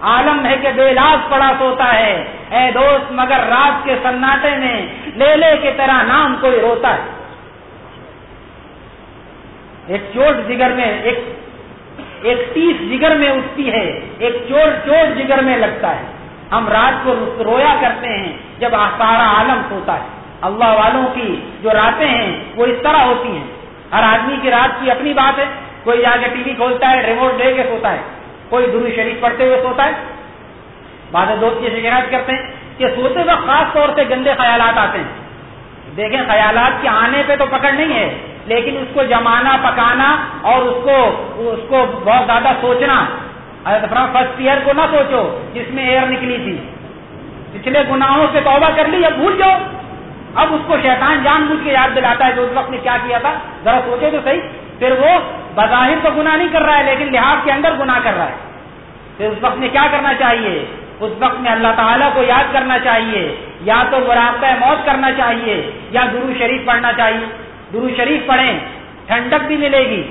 عالم ہے کہ بے لاز پڑا سوتا ہے۔ اے دوست، مگر رات کے سناٹے میں لے لے کے تیرا نام کوئی روتا ہے۔ ایک چوٹ جگر میں ایک ایک تیس جگر میں اٹھتی ہے۔ ایک چوٹ چوٹ جگر میں لگتا ہے۔ ہم رات کو رویا کرتے ہیں جب سارا عالم سوتا ہے۔ اللہ والوں کی جو راتیں ہیں وہ اس طرح ہوتی ہیں۔ ہر آدمی کی رات کی اپنی بات ہے۔ کوئی جا کے ٹی وی کھولتا ہے، ریموٹ دے کے سوتا ہے۔ کوئی درو شریف پڑھتے ہوئے سوتا ہے۔ بعض دوست یہ شکایت کرتے ہیں کہ سوتے وقت خاص طور سے گندے خیالات آتے ہیں۔ دیکھیں، خیالات کے آنے پہ تو پکڑ نہیں ہے، لیکن اس کو جمانا، پکانا اور اس کو اس کو بہت زیادہ سوچنا فرسٹ ایئر کو نہ سوچو جس میں ایئر نکلی تھی۔ پچھلے گناہوں سے توبہ کر لی اب بھول جاؤ۔ اب اس کو شیطان جان بوجھ کے یاد دلاتا ہے جو اس وقت نے کیا کیا تھا۔ ذرا سوچے تو صحیح۔ پھر وہ بظاہر تو گناہ نہیں کر رہا ہے، لیکن لحاظ کے اندر گناہ کر رہا ہے۔ پھر اس وقت میں کیا کرنا چاہیے؟ اس وقت میں اللہ تعالیٰ کو یاد کرنا چاہیے۔ یا تو برابطہ موت کرنا چاہیے، یا گرو شریف پڑھنا چاہیے۔ درو شریف پڑھیں، ٹھنڈک بھی ملے گی۔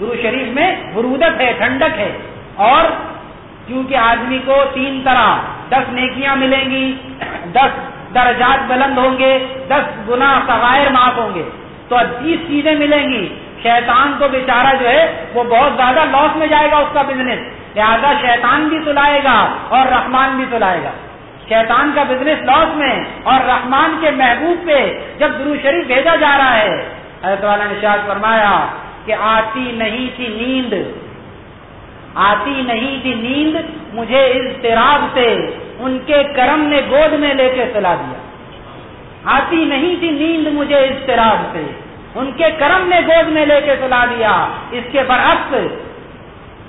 درو شریف میں برودت ہے، ٹھنڈک ہے۔ اور کیونکہ آدمی کو تین طرح دس نیکیاں ملیں گی، دس درجات بلند ہوں گے، دس گنا سغائر معاف ہوں گے۔ تو تیس چیزیں ملیں گی۔ شیطان تو بیچارہ جو ہے، وہ بہت زیادہ لاس میں جائے گا اس کا بزنس لہٰذا شیطان بھی سلائے گا اور رحمان بھی سلائے گا۔ شیطان کا بزنس لاس میں اور رحمان کے محبوب پہ جب درو شریف بھیجا جا رہا ہے، حضرت والا نے شاید فرمایا کہ آتی نہیں تھی نیند۔ آتی نہیں تھی نیند، مجھے اضطراب سے ان کے کرم نے گود میں لے کے سلا دیا۔ آتی نہیں تھی نیند، مجھے اضطراب سے ان کے کرم نے گود میں لے کے سلا دیا۔ اس کے برعکس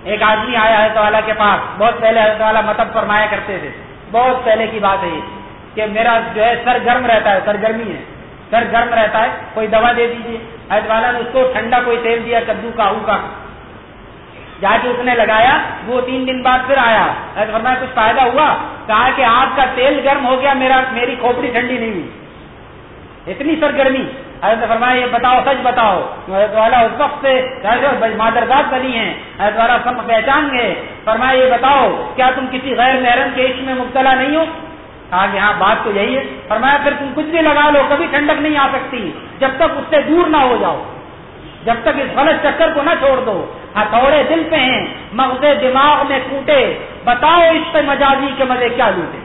ایک آدمی آیا ہے تو کے پاس۔ بہت پہلے حضرت والا متب فرمایا کرتے تھے۔ بہت پہلے کی بات ہے کہ میرا جو ہے سر گرم رہتا ہے، سرگرمی ہے۔ سر گرم رہتا ہے، کوئی دوا دے دیجیے حید والا نے اس کو ٹھنڈا کوئی تیل دیا، کدو کا کا۔ جا کے اس نے لگایا، وہ تین دن بعد پھر آیا۔ فرمایا، کچھ فائدہ ہوا؟ کہا کہ آپ کا تیل گرم ہو گیا، میرا میری کھوپڑی ٹھنڈی نہیں ہوئی۔ اتنی سرگرمی۔ حضرت فرمایا، یہ بتاؤ، سچ بتاؤ۔ حضرت والا اس وقت سے مادرزاد بنی ہیں۔ حضرت والا سب پہچان گئے۔ فرمایا، یہ بتاؤ، کیا تم کسی غیر محرم کے عشق میں مبتلا نہیں ہو؟ کہا کہ ہاں بات تو یہی ہے۔ فرمایا، پھر تم کچھ بھی لگا لو، کبھی ٹھنڈک نہیں آ سکتی۔ جب تک اس سے دور نہ ہو جاؤ۔ جب تک اس غلط چکر کو نہ چھوڑ دو۔ ہتھوڑے دل پہ ہیں مغز دماغ میں کوٹے بتاؤ اس پہ مجازی کے مزے کیا لوٹے۔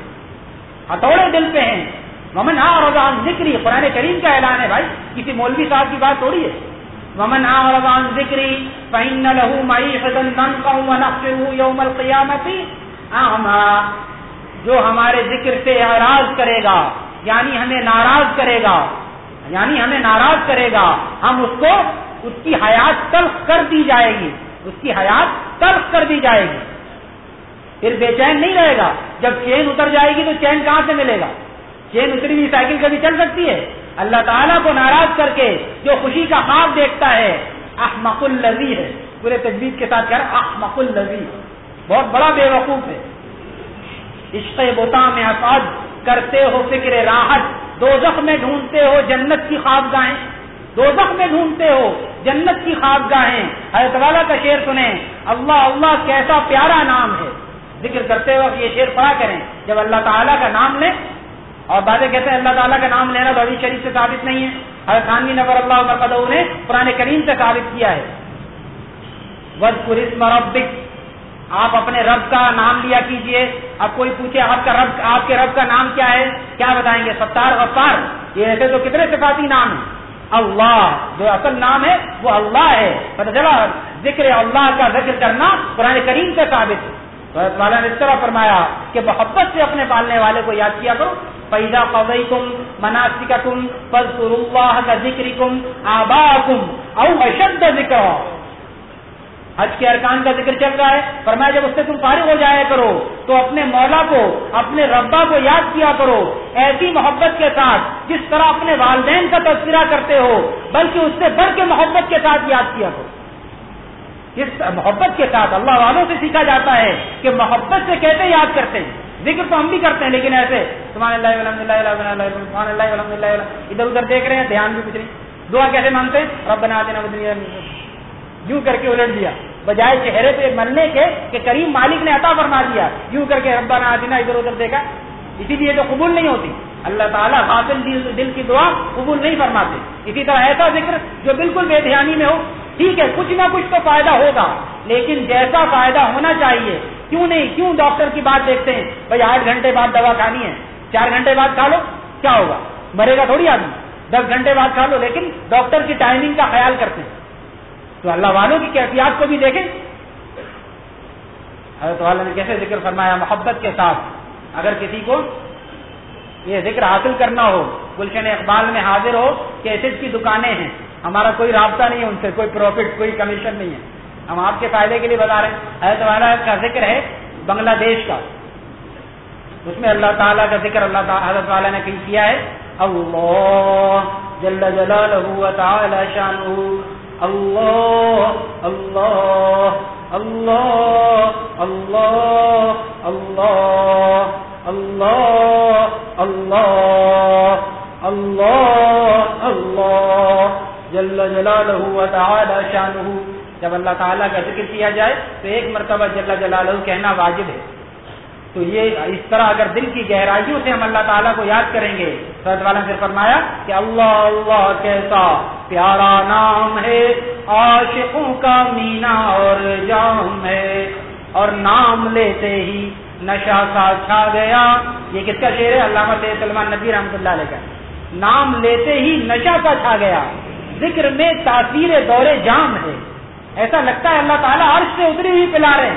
ہتھوڑے دل پہ ہیں۔ ممن آ رضان ذکری، قرآن کریم کا اعلان ہے بھائی، کسی مولوی صاحب کی بات تھوڑی ہے۔ ممن آ رضان ذکری فہن لہو مئی فضن یوم القیامتی جو ہمارے ذکر سے اعراض کرے گا یعنی ہمیں ناراض کرے گا یعنی ہمیں ناراض کرے گا، ہم اس کو اس کی حیات تلخ کر دی جائے گی، اس کی حیات تلخ کر دی جائے گی۔ پھر بے چین نہیں رہے گا۔ جب چین اتر جائے گی تو چین کہاں سے ملے گا؟ چین اتری ہوئی سائیکل کبھی چل سکتی ہے۔ اللہ تعالیٰ کو ناراض کر کے جو خوشی کا خواب دیکھتا ہے، احمق الزی ہے۔ پورے تجویز کے ساتھ کہہ رہا احمق الزی بہت بڑا بے وقوف ہے۔ عشق بتا میں افاد کرتے ہو فکر راحت دو میں ڈھونڈتے ہو جنت کی خواب گاہیں دو میں ڈھونڈتے ہو، جنت کی خواب گاہیں حضرت والا کا شعر سنیں۔ اللہ اللہ کیسا پیارا نام ہے۔ ذکر کرتے وقت یہ شعر پڑا کریں۔ جب اللہ تعالیٰ کا نام لیں، اور باتیں کہتے ہیں اللہ تعالیٰ کا نام لینا تو شریف سے ثابت نہیں ہے۔ حضرت خانوی نبر اللہ مرکز نے پرانے کریم سے ثابت کیا ہے۔ ود پورسم ربک۔ آپ اپنے رب کا نام لیا کیجیے۔ اب کوئی پوچھے آپ کا رب، آپ کے رب کا نام کیا ہے؟ کیا بتائیں گے؟ ستار غفار۔ یہ ایسے تو کتنے صفاتی نام ہیں؟ اللہ، جو اصل نام ہے، وہ اللہ ہے۔ پتہ چلا، ذکر اللہ کا ذکر کرنا قرآن کریم سے ثابت ہے۔ حضرت والا نے اس طرح فرمایا کہ محبت سے اپنے پالنے والے کو یاد کیا کرو۔ پیدا قوی کم مناسب کا تم اللہ کا ذکر کم آبا کم او اشد ذکر حج کے ارکان کا ذکر چل رہا ہے، فرمایا جب اس سے تم فارغ ہو جایا کرو، تو اپنے مولا کو، اپنے ربا کو یاد کیا کرو، ایسی محبت کے ساتھ جس طرح اپنے والدین کا تذکرہ کرتے ہو، بلکہ اس سے بڑھ کے محبت کے ساتھ یاد کیا کرو۔ اس محبت کے ساتھ اللہ والوں سے سیکھا جاتا ہے کہ محبت سے کیسے یاد کرتے ہیں۔ ذکر تو ہم بھی کرتے ہیں، لیکن ایسے، سبحان اللہ الحمد اللہ، سبحان اللہ الحمد اللہ، ادھر ادھر دیکھ رہے ہیں، دھیان بھی کچھ نہیں۔ دعا کیسے مانتے ہیں؟ ربنا آتنا دنیا یوں کر کے الٹ دیا۔ بجائے چہرے پہ ملنے کے کہ کریم مالک نے عطا فرما دیا۔ یوں کر کے ربنا آتنا ادھر ادھر دیکھا۔ اسی لیے تو قبول نہیں ہوتی۔ اللہ تعالیٰ حاصل دل کی دعا قبول نہیں فرماتے۔ اسی طرح ایسا ذکر جو بالکل بے دھیانی میں ہو۔ ٹھیک ہے، کچھ نہ کچھ تو فائدہ ہوگا، لیکن جیسا فائدہ ہونا چاہیے۔ کیوں نہیں؟ کیوں ڈاکٹر کی بات دیکھتے ہیں؟ بھائی، آٹھ گھنٹے بعد دوا کھانی ہے۔ چار گھنٹے بعد کھا لو، کیا ہوگا؟ مرے گا تھوڑی آدمی۔ دس گھنٹے بعد کھا لو، لیکن ڈاکٹر کی ٹائمنگ کا خیال کرتے ہیں۔ تو اللہ والوں کی کیفیات کو بھی دیکھیں۔ حضرت والا نے کیسے ذکر فرمایا؟ محبت کے ساتھ۔ اگر کسی کو یہ ذکر حاصل کرنا ہو، گلشن اقبال میں حاضر ہو کہ ایسے کی دکانیں ہیں، ہمارا کوئی رابطہ نہیں ہے ان سے، کوئی پروفٹ کوئی کمیشن نہیں ہے۔ ہم آپ کے فائدے کے لیے بتا رہے ہیں۔ حضرت والا کا ذکر ہے بنگلہ دیش کا۔ اس میں اللہ تعالیٰ کا ذکر اللہ تعالیٰ، حضرت والا نے کیا ہے؟ اللہ جل جلالہ تعالی شانہ۔ اللہ اللہ اللہ اللہ اللہ اللہ اللہ اللہ اللہ جل جلالہ و تعالی شانہ جب اللہ تعالیٰ کا ذکر کیا جائے تو ایک مرتبہ جل جلالہ کہنا واجب ہے۔ تو یہ اس طرح اگر دل کی گہرائیوں سے ہم اللہ تعالیٰ کو یاد کریں گے سرد والا نے فرمایا کہ اللہ اللہ کیسا پیارا نام ہے، عاشقوں کا مینا اور جام ہے۔ اور نام لیتے ہی نشا سا چھا گیا۔ یہ کس کا شعر ہے؟ علامہ سلمان نبی رحمۃ اللہ علیہ کا۔ نام لیتے ہی نشا سا چھا گیا۔ ذکر میں تاثیر دور جام ہے۔ ایسا لگتا ہے اللہ تعالیٰ عرش سے اتری ہوئی پلا رہے ہیں۔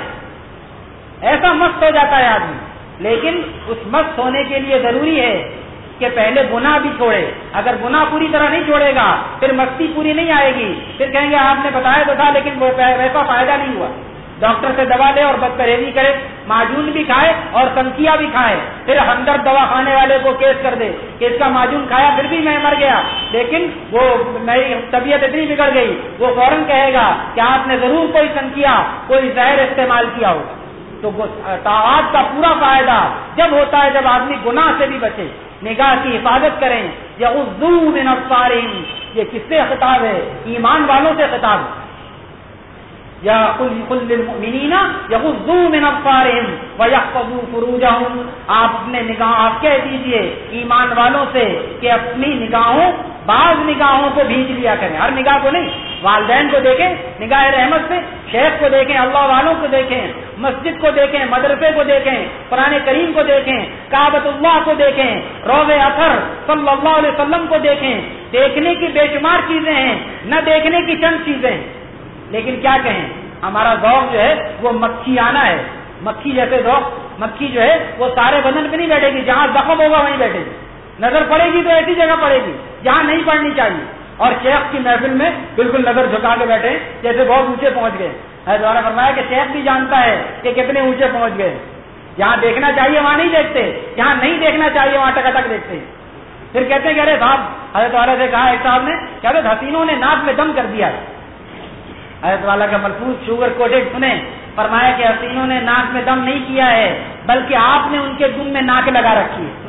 ایسا مست ہو جاتا ہے آدمی۔ لیکن اس مست ہونے کے لیے ضروری ہے کہ پہلے گنا بھی چھوڑے۔ اگر گنا پوری طرح نہیں چھوڑے گا، پھر مستی پوری نہیں آئے گی۔ پھر کہیں گے، آپ نے بتایا تو تھا، لیکن وہ ویسا فائدہ نہیں ہوا۔ ڈاکٹر سے دوا لے اور بد کرے، معجون بھی کھائے اور سنکیا بھی کھائے۔ پھر ہمدرد دوا کھانے والے کو کیس کر دے کہ اس کا معجون کھایا، پھر بھی میں مر گیا۔ لیکن وہ میری طبیعت اتنی بگڑ گئی، وہ فوراً کہے گا کہ آپ نے ضرور کوئی سنکیا کوئی زہر استعمال کیا ہو۔ تو تعداد کا پورا فائدہ جب ہوتا ہے، جب آدمی گناہ سے بھی بچے۔ نگاہ کی حفاظت کریں۔ یا اس یہ کس سے خطاب ہے؟ ایمان والوں سے خطاب۔ ہے یا آپ اپنے نگاہ، آپ کہہ دیجیے ایمان والوں سے کہ اپنی نگاہوں، بعض نگاہوں کو بھیج لیا کریں۔ ہر نگاہ کو نہیں، والدین کو دیکھیں، نگاہ رحمت سے، شیخ کو دیکھیں، اللہ والوں کو دیکھیں۔ مسجد کو دیکھیں، مدرسے کو دیکھیں، قرآن کریم کو دیکھیں کابت اللہ کو دیکھیں، روز اثر صلی اللہ علیہ وسلم کو دیکھیں۔ دیکھنے کی بے شمار چیزیں ہیں، نہ دیکھنے کی چند چیزیں ہیں۔ لیکن کیا کہیں؟ ہمارا ذوق جو ہے، وہ مکھی آنا ہے۔ مکھی جیسے ذوق، مکھی جو ہے، وہ سارے بدن پہ نہیں بیٹھے گی، جہاں زخم ہوگا وہیں بیٹھے گی۔ نظر پڑے گی تو ایسی جگہ پڑے گی، جہاں نہیں پڑنی چاہیے۔ اور شیخ کی محفل میں بالکل نظر جھکا کے بیٹھے، جیسے بہت اونچے پہنچ گئے۔ ہے دوبارہ فرمایا کہ شیخ بھی جانتا ہے کہ کتنے اونچے پہنچ گئے۔ جہاں دیکھنا چاہیے وہاں نہیں دیکھتے، جہاں نہیں دیکھنا چاہیے وہاں ٹک ٹک دیکھتے۔ پھر کہتے کہ ارے صاحب، حضرت والا سے کہا، ایک صاحب نے کہ حسینوں نے ناک میں دم کر دیا حضرت والا کا ملفوظ شوگر کوٹیڈ سنیں فرمایا کہ حسینوں نے ناک میں دم نہیں کیا ہے، بلکہ آپ نے ان کے دم میں ناک لگا رکھی ہے۔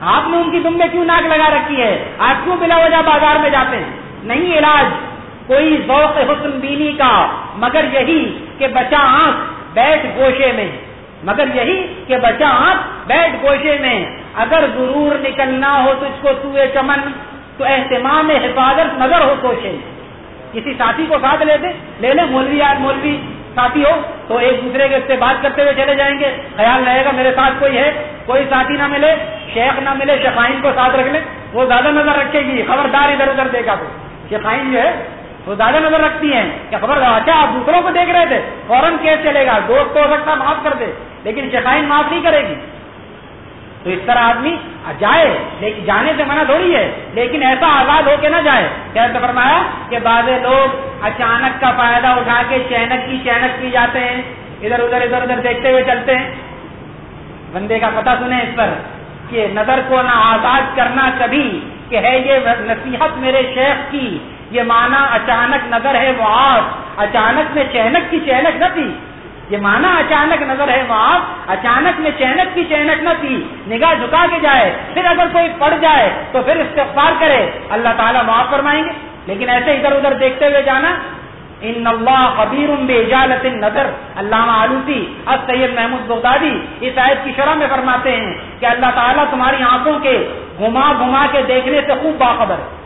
آپ نے ان کی دم میں کیوں ناک لگا رکھی ہے؟ آپ کیوں بلا وجہ بازار میں جاتے ہیں؟ نہیں علاج، کوئی ذوق حسن بینی کا، مگر یہی کہ بچا آنکھ بیٹھ گوشے میں۔ مگر یہی کہ بچا آنکھ بیٹھ گوشے میں۔ اگر ضرور نکلنا ہو تو اس کو سوئے چمن، تو اہتمام حفاظت نظر ہو کوشے میں۔ کسی ساتھی کو ساتھ لے دے، لے لیں مولوی آج مولوی۔ ساتھی ہو تو ایک دوسرے کے سے بات کرتے ہوئے چلے جائیں گے۔ خیال رہے گا میرے ساتھ کوئی ہے، کوئی ساتھی نہ ملے، شیخ نہ ملے شفائن کو ساتھ رکھ لیں۔ وہ زیادہ نظر رکھے گی، خبردار ادھر ادھر دیکھا تو۔ شفائن جو ہے، وہ زیادہ نظر رکھتی ہیں کہ خبر اچھا آپ دوسروں کو دیکھ رہے تھے، فوراً کیس چلے گا، دوست تو ہو سکتا، معاف کر دے۔ لیکن شفائن معاف نہیں کرے گی۔ تو اس طرح آدمی جائے، لیکن جانے سے منع تھوڑی ہے، لیکن ایسا آزاد ہو کے نہ جائے۔ کیسے فرمایا کہ بعض لوگ اچانک کا فائدہ اٹھا کے چینک کی چینک پی جاتے ہیں، ادھر ادھر ادھر ادھر دیکھتے ہوئے چلتے ہیں۔ بندے کا پتہ سنیں اس پر کہ نظر کو نہ آزاد کرنا کبھی کہ ہے یہ نصیحت میرے شیخ کی، یہ مانا اچانک نظر ہے وہ آج اچانک میں چینک کی چینک نہ تھی۔ یہ مانا اچانک نظر ہے وہ آپ اچانک میں چینک کی چینک نہ تھی، نگاہ جھکا کے جائے، پھر اگر کوئی پڑ جائے تو پھر استغفار کرے۔ اللہ تعالیٰ معاف فرمائیں گے۔ لیکن ایسے ادھر ادھر دیکھتے ہوئے جانا، ان اللہ قبیر اجالت نظر علامہ آلوسی اب سید محمود بغدادی اس آیت کی شرح میں فرماتے ہیں کہ اللہ تعالیٰ تمہاری آنکھوں کے گھما گھما کے دیکھنے سے خوب باخبر ہے۔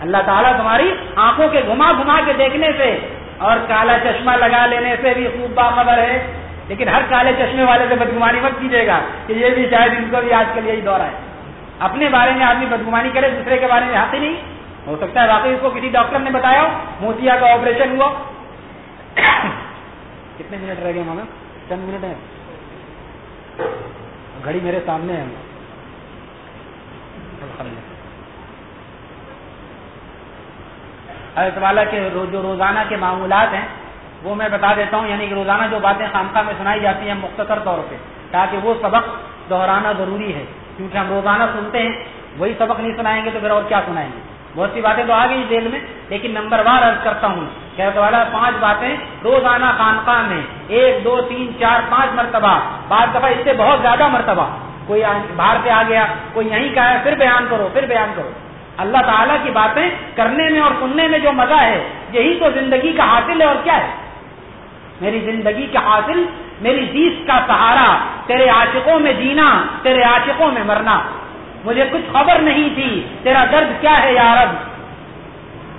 اللہ تعالیٰ تمہاری آنکھوں کے گھما گھما کے دیکھنے سے اور کالا چشمہ لگا لینے سے بھی خوب باخبر ہے۔ لیکن ہر کالے چشمے والے سے بدگمانی مت کیجیے گا کہ یہ بھی شاید ان کو بھی آج کل یہی دور ہے۔ اپنے بارے میں آدمی بدگمانی کرے، دوسرے کے بارے میں ہاتھ ہی نہیں۔ ہو سکتا ہے واقعی اس کو کسی ڈاکٹر نے بتایا موتیا کا آپریشن ہوا۔ کتنے منٹ رہ گئے مانا چند منٹ ہے گھڑی میرے سامنے ہے۔ حضرت والا کے جو روزانہ کے معمولات ہیں، وہ میں بتا دیتا ہوں یعنی کہ روزانہ جو باتیں خانقاہ میں سنائی جاتی ہیں مختصر طور پہ، تاکہ وہ سبق دہرانا ضروری ہے۔ کیونکہ ہم روزانہ سنتے ہیں، وہی سبق نہیں سنائیں گے تو پھر اور کیا سنائیں گے؟ بہت سی باتیں تو آ گئی جیل میں، لیکن نمبر وار عرض کرتا ہوں حضرت والا پانچ باتیں روزانہ خانقاہ میں، ایک، دو، تین، چار، پانچ مرتبہ، بعض دفعہ اس سے بہت زیادہ مرتبہ، کوئی باہر سے آ گیا، کوئی یہیں کا ہے، پھر بیان کرو، پھر بیان کرو۔ اللہ تعالیٰ کی باتیں کرنے میں اور سننے میں جو مزہ ہے، یہی تو زندگی کا حاصل ہے اور کیا ہے؟ میری زندگی کا حاصل، میری جیس کا سہارا، تیرے عاشقوں میں جینا، تیرے عاشقوں میں مرنا۔ مجھے کچھ خبر نہیں تھی، تیرا درد کیا ہے یارب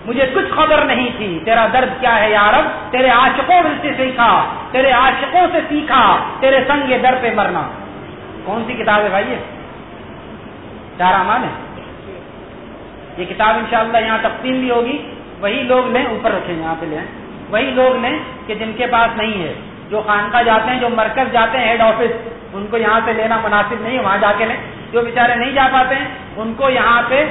مجھے کچھ خبر نہیں تھی، تیرا درد کیا ہے یارب تیرے عاشقوں سے سیکھا، تیرے عاشقوں سے سیکھا، تیرے سنگ در پہ مرنا۔ کون سی کتاب ہے بھائی چار امان ہے یہ کتاب انشاءاللہ یہاں تقسیم بھی ہوگی۔ وہی لوگ لیں اوپر رکھیں یہاں پہ لیں وہی لوگ لیں کہ جن کے پاس نہیں ہے، جو خانقاہ جاتے ہیں، جو مرکز جاتے ہیں ہیڈ آفس ان کو یہاں سے لینا مناسب نہیں وہاں جا کے لیں۔ جو بیچارے نہیں جا پاتے ہیں، ان کو یہاں پہ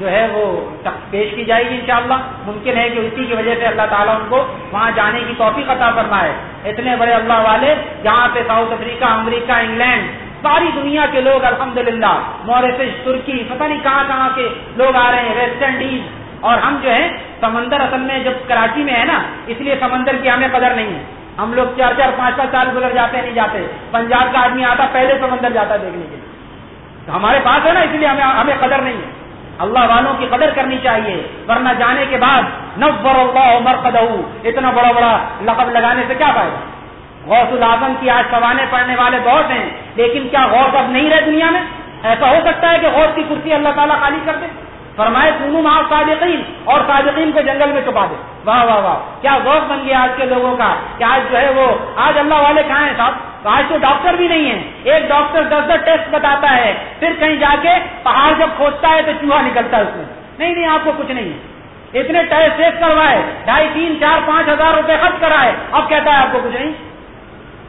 جو ہے وہ پیش کی جائے گی انشاءاللہ۔ ممکن ہے کہ اسی کی وجہ سے اللہ تعالیٰ ان کو وہاں جانے کی توفیق عطا فرمائے۔ اتنے بڑے اللہ والے جہاں پہ ساؤتھ افریقہ، امریکہ، انگلینڈ ساری دنیا کے لوگ الحمدللہ للہ ترکی، پتہ نہیں کہاں کہاں کے لوگ آ رہے ہیں ویسٹ انڈیز اور ہم جو ہے سمندر اصل میں جب کراچی میں ہے نا، اس لیے سمندر کی ہمیں قدر نہیں ہے۔ ہم لوگ چار چار پانچ پانچ سال گزر جاتے نہیں جاتے۔ پنجاب کا آدمی آتا، پہلے سمندر جاتا دیکھنے کے لیے۔ ہمارے پاس ہے نا، اس لیے ہمیں ہمیں قدر نہیں ہے۔ اللہ والوں کی قدر کرنی چاہیے، ورنہ جانے کے بعد نبر اللہ مرقدہ اتنا بڑا بڑا لقب لگانے سے کیا فائدہ؟ غوث العظم کی آج سوانے پڑھنے والے بہت ہیں، لیکن کیا غوث اب نہیں رہے دنیا میں؟ ایسا ہو سکتا ہے کہ غوث کی کرسی اللہ تعالیٰ خالی کر دے؟ فرمائے سنو ماں صادقین، اور صادقین کو جنگل میں چھپا دے۔ واہ واہ واہ، کیا غوث بن گیا آج کے لوگوں کا؟ کہ آج جو ہے وہ، آج اللہ والے کہاں ہیں صاحب؟ آج تو ڈاکٹر بھی نہیں ہے ایک ڈاکٹر دس دس ٹیسٹ بتاتا ہے، پھر کہیں جا کے پہاڑ جب کھودتا ہے تو چوہا نکلتا ہے اس میں۔ نہیں نہیں، آپ کو کچھ نہیں ہے۔ اتنے ٹیسٹ کروائے، ڈھائی، تین، چار، پانچ ہزار روپے خرچ کرائے اب کہتا ہے آپ کو کچھ نہیں۔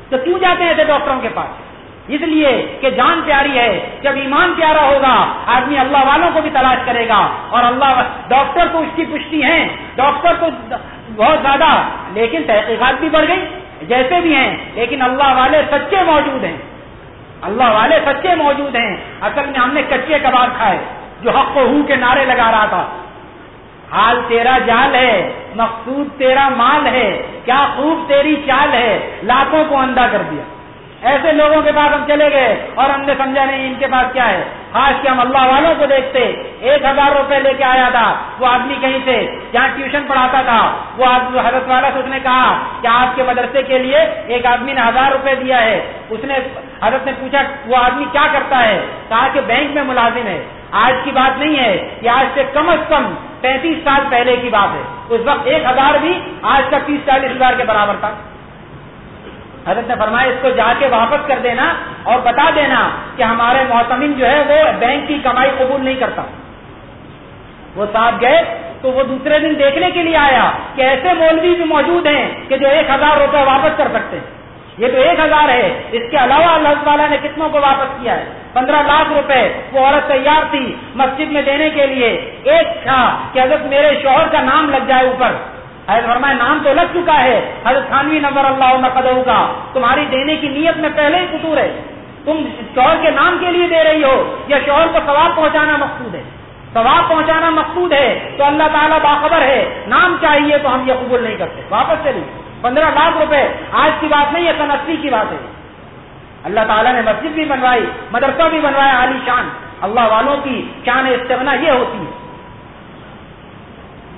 تو کیوں جاتے ہیں ایسے ڈاکٹروں کے پاس؟ اس لیے کہ جان پیاری ہے، جب ایمان پیارا ہوگا، آدمی اللہ والوں کو بھی تلاش کرے گا اور اللہ ڈاکٹر تو اس کی پشتی ہیں، ڈاکٹر تو بہت زیادہ، لیکن تحقیقات بھی بڑھ گئی، جیسے بھی ہیں، لیکن اللہ والے سچے موجود ہیں۔ اللہ والے سچے موجود ہیں۔ اصل میں ہم نے کچے کباب کھائے، جو حق و ہو کے نعرے لگا رہا تھا۔ حال تیرا جال ہے، مقصود تیرا مال ہے، کیا خوب تیری چال ہے لاکھوں کو اندھا کر دیا۔ ایسے لوگوں کے پاس ہم چلے گئے اور ہم نے سمجھا نہیں ان کے پاس کیا ہے۔ خاص کہ ہم اللہ والوں کو دیکھتے، ایک ہزار روپے لے کے آیا تھا، وہ آدمی کہیں سے جہاں ٹیوشن پڑھاتا تھا، وہ آدمی حضرت والا سے اس نے کہا کہ آپ کے مدرسے کے لیے ایک آدمی نے ہزار روپے دیا ہے۔ اس نے حضرت نے پوچھا، وہ آدمی کیا کرتا ہے؟ کہا کہ بینک میں ملازم ہے۔ آج کی بات نہیں ہے یہ آج سے کم از کم پینتیس سال پہلے کی بات ہے۔ اس وقت ایک ہزار بھی آج کا تیس چالیس ہزار کے برابر تھا۔ حضرت نے فرمایا، اس کو جا کے واپس کر دینا اور بتا دینا کہ ہمارے محتمن جو ہے وہ بینک کی کمائی قبول نہیں کرتا۔ وہ صاحب گئے تو وہ دوسرے دن دیکھنے کے لیے آیا کہ ایسے مولوی بھی موجود ہیں کہ جو ایک ہزار روپے واپس کر سکتے ہیں۔ یہ تو ایک ہزار ہے۔ اس کے علاوہ اللہ تعالیٰ نے کتنوں کو واپس کیا ہے؟ پندرہ لاکھ روپے وہ عورت تیار تھی مسجد میں دینے کے لیے۔ ایک تھا کہ حضرت میرے شوہر کا نام لگ جائے اوپر۔ حضرت فرمائے نام تو لگ چکا ہے۔ حضرت خانوی نظر اللہ قدر کا۔ تمہاری دینے کی نیت میں پہلے ہی قطور ہے۔ تم شوہر کے نام کے لیے دے رہی ہو یا شوہر کو ثواب پہنچانا مقصود ہے؟ ثواب پہنچانا مقصود ہے تو اللہ تعالیٰ باخبر ہے۔ نام چاہیے تو ہم یہ قبول نہیں کرتے۔ واپس چلیے۔ پندرہ لاکھ روپے، آج کی بات نہیں ہے سن اسی کی بات ہے۔ اللہ تعالیٰ نے مسجد بھی بنوائی، مدرسہ بھی بنوایا عالی شان۔ اللہ والوں کی شان استغنا یہ ہوتی ہے۔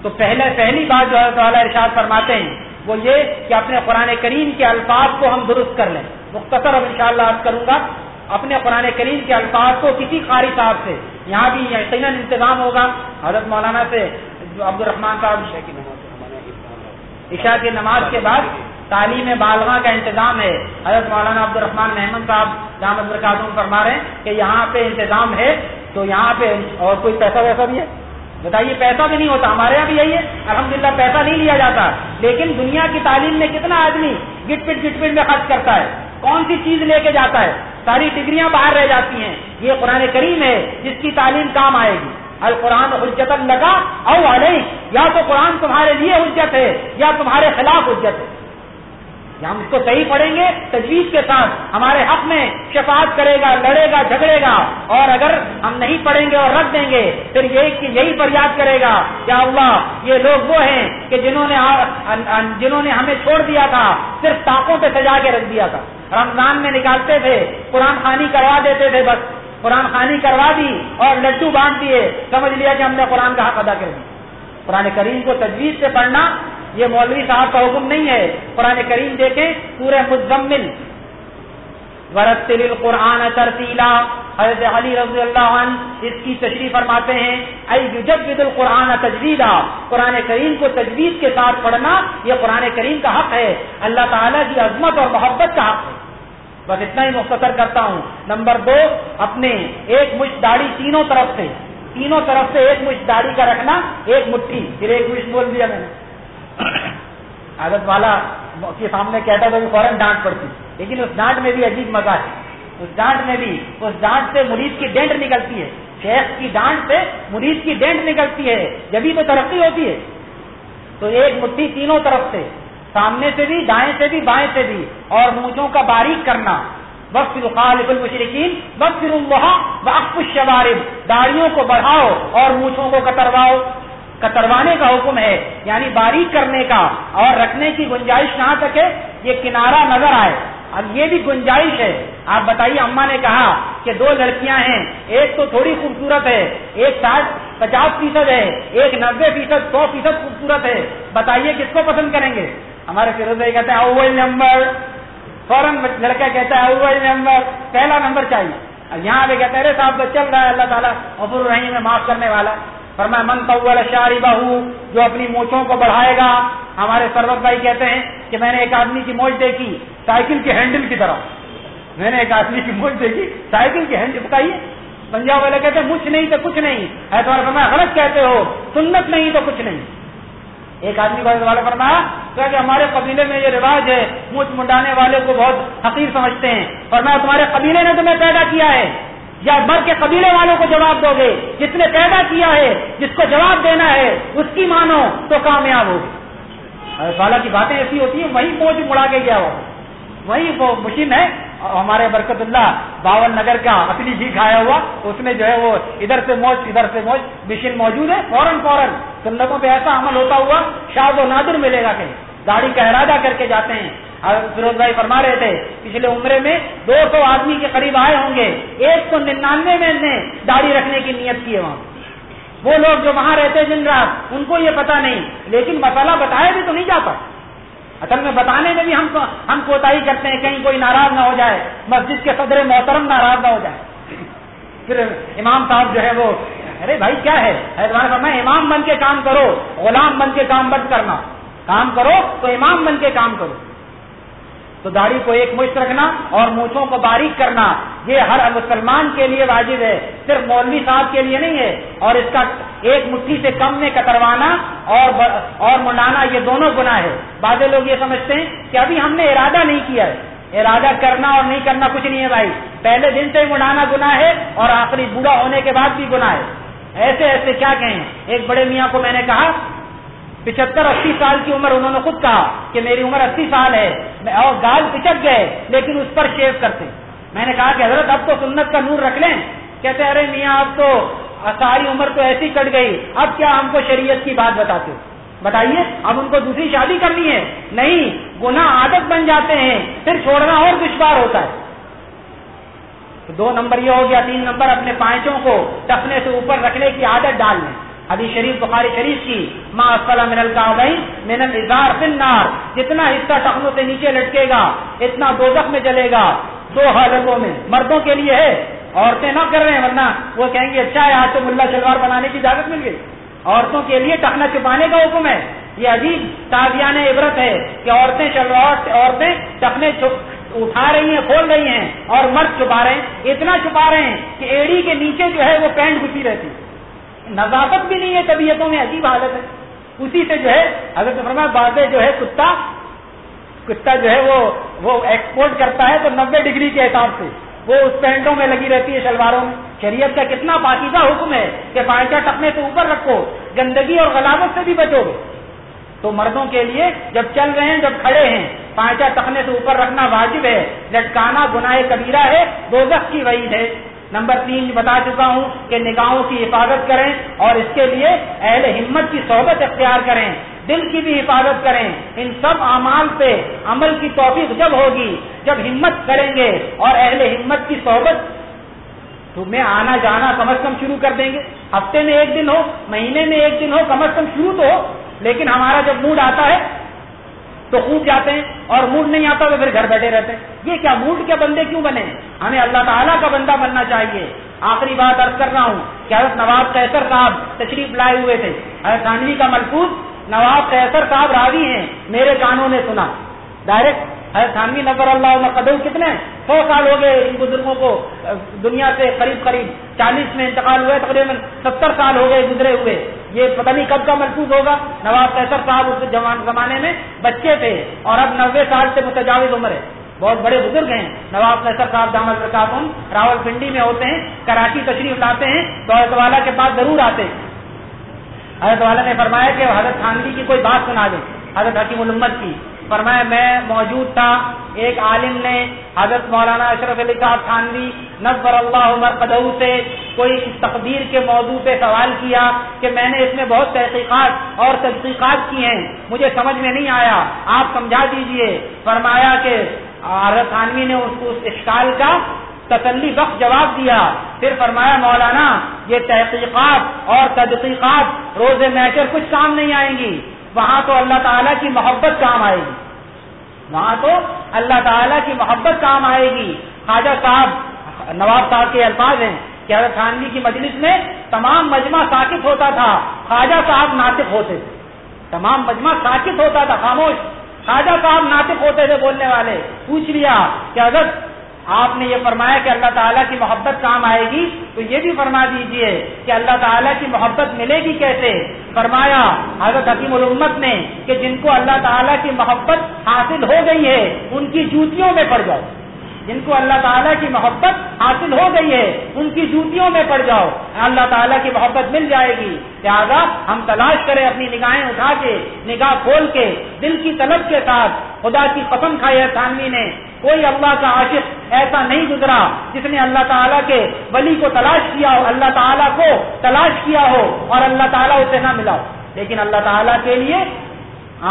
تو پہلے پہلی بات جو اللہ تعالیٰ ارشاد فرماتے ہیں، وہ یہ کہ اپنے قرآن کریم کے الفاظ کو ہم درست کر لیں۔ مختصر اب انشاءاللہ عرض کروں گا، اپنے قرآن کریم کے الفاظ کو کسی قاری صاحب سے، یہاں بھی یقیناً انتظام ہوگا۔ حضرت مولانا سے جو عبد الرحمان صاحب، عشاء کی نماز کے بعد۔ تعلیم بالغاہ کا انتظام ہے۔ حضرت مولانا عبد الرحمان محمد صاحب جامع برکاتم فرما رہے ہیں کہ یہاں پہ انتظام ہے تو یہاں پہ اور کوئی پیسہ ویسا بھی ہے؟ بتائیے پیسہ بھی نہیں ہوتا، ہمارے یہاں بھی یہی ہے۔ الحمدللہ پیسہ نہیں لیا جاتا، لیکن دنیا کی تعلیم میں کتنا آدمی گٹ پٹ گٹ پٹ میں خرچ کرتا ہے؟ کون سی چیز لے کے جاتا ہے؟ ساری ڈگریاں باہر رہ جاتی ہیں۔ یہ قرآن کریم ہے، جس کی تعلیم کام آئے گی۔ القرآن حجت لگا او علیہ، یا تو قرآن تمہارے لیے حجت ہے، یا تمہارے خلاف حجت ہے۔ ہم اس کو صحیح پڑھیں گے، تجویز کے ساتھ ہمارے حق میں شفاعت کرے گا، لڑے گا، جھگڑے گا۔ اور اگر ہم نہیں پڑھیں گے اور رکھ دیں گے، پھر یہ یہی فریاد کرے گا۔ کیا اللہ، یہ لوگ وہ ہیں کہ جنہوں نے جنہوں نے ہمیں چھوڑ دیا تھا، صرف تاپوں پہ سجا کے رکھ دیا تھا۔ رمضان میں نکالتے تھے، قرآن خانی کروا دیتے تھے بس۔ قرآن خانی کروا دی اور لڈو بانٹ دیے۔ سمجھ لیا کہ ہم نے قرآن کا حق ادا کر دی قرآن کریم کو تجویز سے پڑھنا یہ مولوی صاحب کا حکم نہیں ہے۔ قرآن کریم دیکھیں پورے مزمل۔ ورتل القرآن ترتیلا حضرت علی رضی اللہ عنہ اس کی تشریح فرماتے ہیں اے القرآن تجویدہ قرآن کریم کو تجویز کے ساتھ پڑھنا یہ قرآن کریم کا حق ہے۔ اللہ تعالیٰ کی عظمت اور محبت کا حق ہے۔ بس اتنا ہی مختصر کرتا ہوں۔ نمبر دو، اپنے ایک مش داڑھی تینوں طرف سے، تینوں طرف سے ایک مش داڑھی کا رکھنا، ایک مٹھی۔ پھر ایک مش بول دیا میں نے۔ عادت والا کے سامنے کہتا تھا کہ فوراً ڈانٹ پڑتی۔ لیکن اس ڈانٹ میں بھی عجیب مزہ ہے۔ اس ڈانٹ میں بھی اس ڈانٹ سے مریض کی ڈینٹ نکلتی ہے۔ شیخ کی ڈانٹ سے مریض کی ڈینٹ نکلتی ہے۔ جبھی تو ترقی ہوتی ہے۔ تو ایک مٹھی تینوں طرف سے، سامنے سے بھی، دائیں سے بھی، بائیں سے بھی۔ اور مونچھوں کا باریک کرنا۔ وقت خالف المشرقین وقت وقف الشوارب۔ داڑیوں کو بڑھاؤ اور مونچھوں کو کترواؤ۔ کتروانے کا حکم ہے یعنی باریک کرنے کا اور رکھنے کی گنجائش نہ سکے یہ کنارہ نظر آئے۔ اب یہ بھی گنجائش ہے۔ آپ بتائیے اما نے کہا کہ دو لڑکیاں ہیں، ایک تو تھوڑی خوبصورت ہے، ایک ساٹھ پچاس فیصد ہے، ایک نبے فیصد، سو فیصد خوبصورت ہے۔ بتائیے، کس کو پسند کریں گے؟ ہمارے فیروز بھائی کہتے ہیں، اول نمبر۔ فوراً لڑکا کہتا ہے، اول نمبر۔ پہلا نمبر چاہیے۔ یہاں پہ کہتے ہیں صاحب چل رہا ہے، اللہ تعالیٰ ابر الرحیم میں معاف کرنے والا۔ فرمایا، من طول شاری بہو جو اپنی موچوں کو بڑھائے گا، ہمارے سربت بھائی کہتے ہیں کہ میں نے ایک آدمی کی موچ دیکھی، سائیکل کے ہینڈل کی طرح۔ میں نے ایک آدمی کی موچ دیکھی، سائیکل کے ہینڈل، بتائیے۔ پنجاب والے کہتے ہیں مجھ نہیں تو کچھ نہیں. ایسا فرمایا، غلط کہتے ہو، سنت نہیں تو کچھ نہیں. ایک آدمی کو والے فرمایا کہ ہمارے قبیلے میں یہ رواج ہے مجھ منڈانے والے کو بہت حقیر سمجھتے ہیں۔ فرمایا، تمہارے قبیلے نے تمہیں پیدا کیا ہے یا مر کے قبیلے والوں کو جواب دو گے۔ جس نے پیدا کیا ہے، جس کو جواب دینا ہے، اس کی مانو تو کامیاب ہوگی۔ والا کی باتیں ایسی ہوتی ہیں وہی موج مڑا کے گیا ہو وہی وہ مشین ہے، ہمارے برکت اللہ باون نگر کا اپنی جی کھایا ہوا، اس میں جو ہے وہ ادھر سے موج، ادھر سے موج، مشین موجود ہے، فوراً فوراً۔ سنتوں پہ ایسا عمل ہوتا ہوا شاہ و نادر ملے گا کہیں۔ گاڑی کا ارادہ کر کے جاتے ہیں۔ فیروز بھائی فرما رہے تھے، پچھلے عمرے میں دو سو آدمی کے قریب آئے ہوں گے، ایک سو ننانوے میں نے داڑھی رکھنے کی نیت کی ہے وہاں۔ وہ لوگ جو وہاں رہتے دن رات، ان کو یہ پتا نہیں، لیکن مسئلہ بتایا بھی تو نہیں جاتا۔ اصل میں بتانے میں بھی ہم ہم کوتا ہی کرتے ہیں، کہیں کوئی ناراض نہ ہو جائے، مسجد کے صدر محترم ناراض نہ ہو جائے۔ پھر امام صاحب جو ہے وہ، ارے بھائی کیا ہے؟ میں امام بن کے کام کرو، غلام بن کے کام بند کرنا۔ کام کرو تو امام بن کے کام کرو۔ تو داڑھی کو ایک مشت رکھنا اور مونچھوں کو باریک کرنا۔ یہ ہر مسلمان کے لیے واجب ہے، صرف مولوی صاحب کے لیے نہیں ہے۔ اور اس کا ایک مٹھی سے کم میں کتروانا اور اور منڈانا یہ دونوں گنا ہے بعض لوگ یہ سمجھتے ہیں کہ ابھی ہم نے ارادہ نہیں کیا ہے۔ ارادہ کرنا اور نہیں کرنا کچھ نہیں ہے بھائی۔ پہلے دن سے منڈانا گنا ہے اور آخری بوڑھا ہونے کے بعد بھی گنا ہے۔ ایسے ایسے کیا کہیں؟ ایک بڑے میاں کو میں نے کہا پچہتر اسی سال کی عمر انہوں نے خود کہا کہ میری عمر اسی سال ہے اور گال پچک گئے، لیکن اس پر شیو کرتے۔ میں نے کہا کہ حضرت اب تو سنت کا نور رکھ لیں۔ کہتے ارے میاں، اب تو ساری عمر تو ایسی کٹ گئی، اب کیا ہم کو شریعت کی بات بتاتے؟ بتائیے، اب ان کو دوسری شادی کرنی ہے۔ نہیں گنا عادت بن جاتے ہیں، پھر چھوڑنا اور دشوار ہوتا ہے۔ دو نمبر یہ ہو گیا، تین نمبر اپنے پانچوں کو ٹپنے سے اوپر رکھنے کی عادت ڈال لیں۔ حدیث شریف بخاری شریف کی ماں من القعبین من الازار فی النار۔ جتنا حصہ ٹخنوں سے نیچے لٹکے گا، اتنا دوزخ میں جلے گا۔ دو حالتوں میں، مردوں کے لیے ہے۔ عورتیں نہ کر رہے ہیں، ورنہ وہ کہیں گے اچھا ہے، آج تو ملا شلوار بنانے کی اجازت مل گئی۔ عورتوں کے لیے ٹکنا چھپانے کا حکم ہے۔ یہ عجیب تازیان عبرت ہے کہ عورتیں شلوار عورتیں ٹکنے اٹھا رہی ہیں، کھول رہی ہیں اور مرد چھپا رہے ہیں۔ اتنا چھپا رہے ہیں کہ ایڑی کے نیچے جو ہے وہ پینٹ گھسی رہتی۔ ہے نظافت بھی نہیں ہے، طبیعتوں میں عجیب حالت ہے۔ اسی سے جو ہے اگر فرما بازے جو ہے، کتا کتا جو ہے، وہ وہ ایکسپورٹ کرتا ہے تو نبے ڈگری کے حساب سے۔ وہ اس پینٹوں میں لگی رہتی ہے، شلواروں میں۔ شریعت کا کتنا پاکیزہ حکم ہے کہ پانچا ٹکنے سے اوپر رکھو، گندگی اور غلاوت سے بھی بچو گے۔ تو مردوں کے لیے جب چل رہے ہیں، جب کھڑے ہیں پانچا ٹکنے سے اوپر رکھنا واجب ہے۔ لٹکانا گناہ کبیرہ ہے دو کی وعید ہے۔ نمبر تین بتا چکا ہوں کہ نگاہوں کی حفاظت کریں اور اس کے لیے اہل ہمت کی صحبت اختیار کریں، دل کی بھی حفاظت کریں۔ ان سب اعمال پہ عمل کی توفیق جب ہوگی، جب ہمت کریں گے اور اہل ہمت کی صحبت تمہیں آنا جانا کم از کم شروع کر دیں گے۔ ہفتے میں ایک دن ہو، مہینے میں ایک دن ہو، کم از کم شروع تو ہو، لیکن ہمارا جب موڈ آتا ہے تو خوب جاتے ہیں اور موڈ نہیں آتا تو پھر گھر بیٹھے رہتے ہیں۔ یہ کیا موڈ کے بندے کیوں بنے؟ ہمیں اللہ تعالیٰ کا بندہ بننا چاہیے۔ آخری بات ارد کر رہا ہوں کہ حضرت نواب قیصر صاحب تشریف لائے ہوئے تھے۔ حضرت خانوی کا ملفوظ، نواب قیصر صاحب راوی ہیں۔ میرے کانوں نے سنا۔ ڈائریکٹ تھانوی نظر اللہ قدم کتنے سو سال ہو گئے ان بزرگوں کو دنیا سے قریب قریب چالیس میں انتقال ہوئے، تقریباً ستر سال ہو گئے گزرے ہوئے۔ یہ پتہ نہیں کب کا محفوظ ہوگا۔ نواب قیصر صاحب اس زمانے میں بچے تھے اور اب نوے سال سے متجاوز عمر ہے۔ بہت بڑے بزرگ ہیں۔ نواب قیصر صاحب دامد پرکاتم راول پنڈی میں ہوتے ہیں، کراچی تشریف لاتے ہیں، تو حضرت والا کے پاس ضرور آتے ہیں۔ حضرت والا نے فرمایا کہ حضرت خانوی کی کوئی بات سنا دیں، حضرت حکیم الامت کی۔ فرمایا میں موجود تھا، ایک عالم نے حضرت مولانا اشرف علی صاحب خانوی نظر اللہ عمر قدو سے کوئی اس تقدیر کے موضوع پہ سوال کیا کہ میں نے اس میں بہت تحقیقات اور تحقیقات کی ہیں۔ مجھے سمجھ میں نہیں آیا، آپ سمجھا دیجیے۔ فرمایا کہ حضرت خانوی نے اس کو اس اشکال کا تسلی بخش جواب دیا۔ پھر فرمایا، مولانا، یہ تحقیقات اور تحقیقات روز میچر کچھ کام نہیں آئیں گی، وہاں تو اللہ تعالیٰ کی محبت کام آئے گی۔ وہاں تو اللہ تعالیٰ کی محبت کام آئے گی۔ خواجہ صاحب، نواب صاحب کے الفاظ ہیں کہ حضرت خانوی کی مجلس میں تمام مجمع ساکت ہوتا تھا۔ خواجہ صاحب ناطق ہوتے تھے۔ تمام مجمع ساکت ہوتا تھا، خاموش۔ خواجہ صاحب ناطق ہوتے تھے بولنے والے۔ پوچھ لیا کہ حضرت آپ نے یہ فرمایا کہ اللہ تعالیٰ کی محبت کام آئے گی، تو یہ بھی فرما دیجیے کہ اللہ تعالیٰ کی محبت ملے گی کیسے؟ فرمایا حضرت حکیم الامت نے کہ جن کو اللہ تعالیٰ کی محبت حاصل ہو گئی ہے، ان کی جوتیوں میں پڑ جاؤ۔ جن کو اللہ تعالیٰ کی محبت حاصل ہو گئی ہے، ان کی جوتیوں میں پڑ جاؤ۔ اللہ تعالیٰ کی محبت مل جائے گی۔ لہٰذا ہم تلاش کریں اپنی نگاہیں اٹھا کے، نگاہ کھول کے، دل کی طلب کے ساتھ خدا کی قسم کھائی ہے تھانوی نے کوئی اللہ کا عاشق ایسا نہیں گزرا جس نے اللہ تعالیٰ کے ولی کو تلاش کیا ہو، اللہ تعالیٰ کو تلاش کیا ہو اور اللہ تعالیٰ اسے نہ ملا ہو لیکن اللہ تعالیٰ کے لیے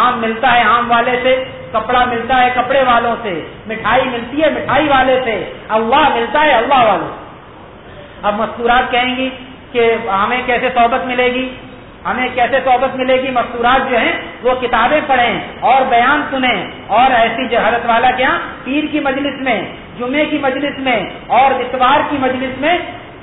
آم ملتا ہے آم والے سے، کپڑا ملتا ہے کپڑے والوں سے، مٹھائی ملتی ہے مٹھائی والے سے، اللہ ملتا ہے اللہ والوں اب مستورات کہیں گی کہ ہمیں کیسے صحبت ملے گی؟ ہمیں کیسے صحبت ملے گی؟ مستورات جو ہیں، وہ کتابیں پڑھیں اور بیان سنیں۔ اور ایسی جو حضرت والا کیا؟ پیر کی مجلس میں، جمعے کی مجلس میں اور اتوار کی مجلس میں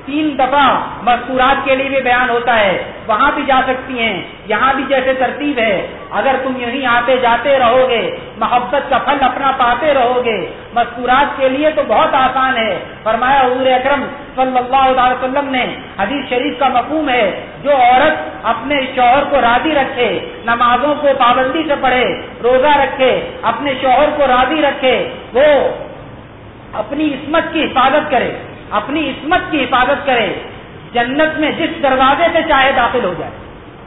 تین دفعہ مذکورات کے لیے بھی بیان ہوتا ہے۔ وہاں بھی جا سکتی ہیں، یہاں بھی جیسے ترتیب ہے۔ اگر تم یہیں آتے جاتے رہو گے محبت کا پھل اپنا پاتے رہو گے مذکورات کے لیے تو بہت آسان ہے۔ فرمایا حضور اکرم صلی اللہ علیہ وسلم نے حدیث شریف کا مفہوم ہے، جو عورت اپنے شوہر کو راضی رکھے، نمازوں کو پابندی سے پڑھے، روزہ رکھے، اپنے شوہر کو راضی رکھے، وہ اپنی عصمت کی حفاظت کرے۔ اپنی عصمت کی حفاظت کرے، جنت میں جس دروازے سے چاہے داخل ہو جائے۔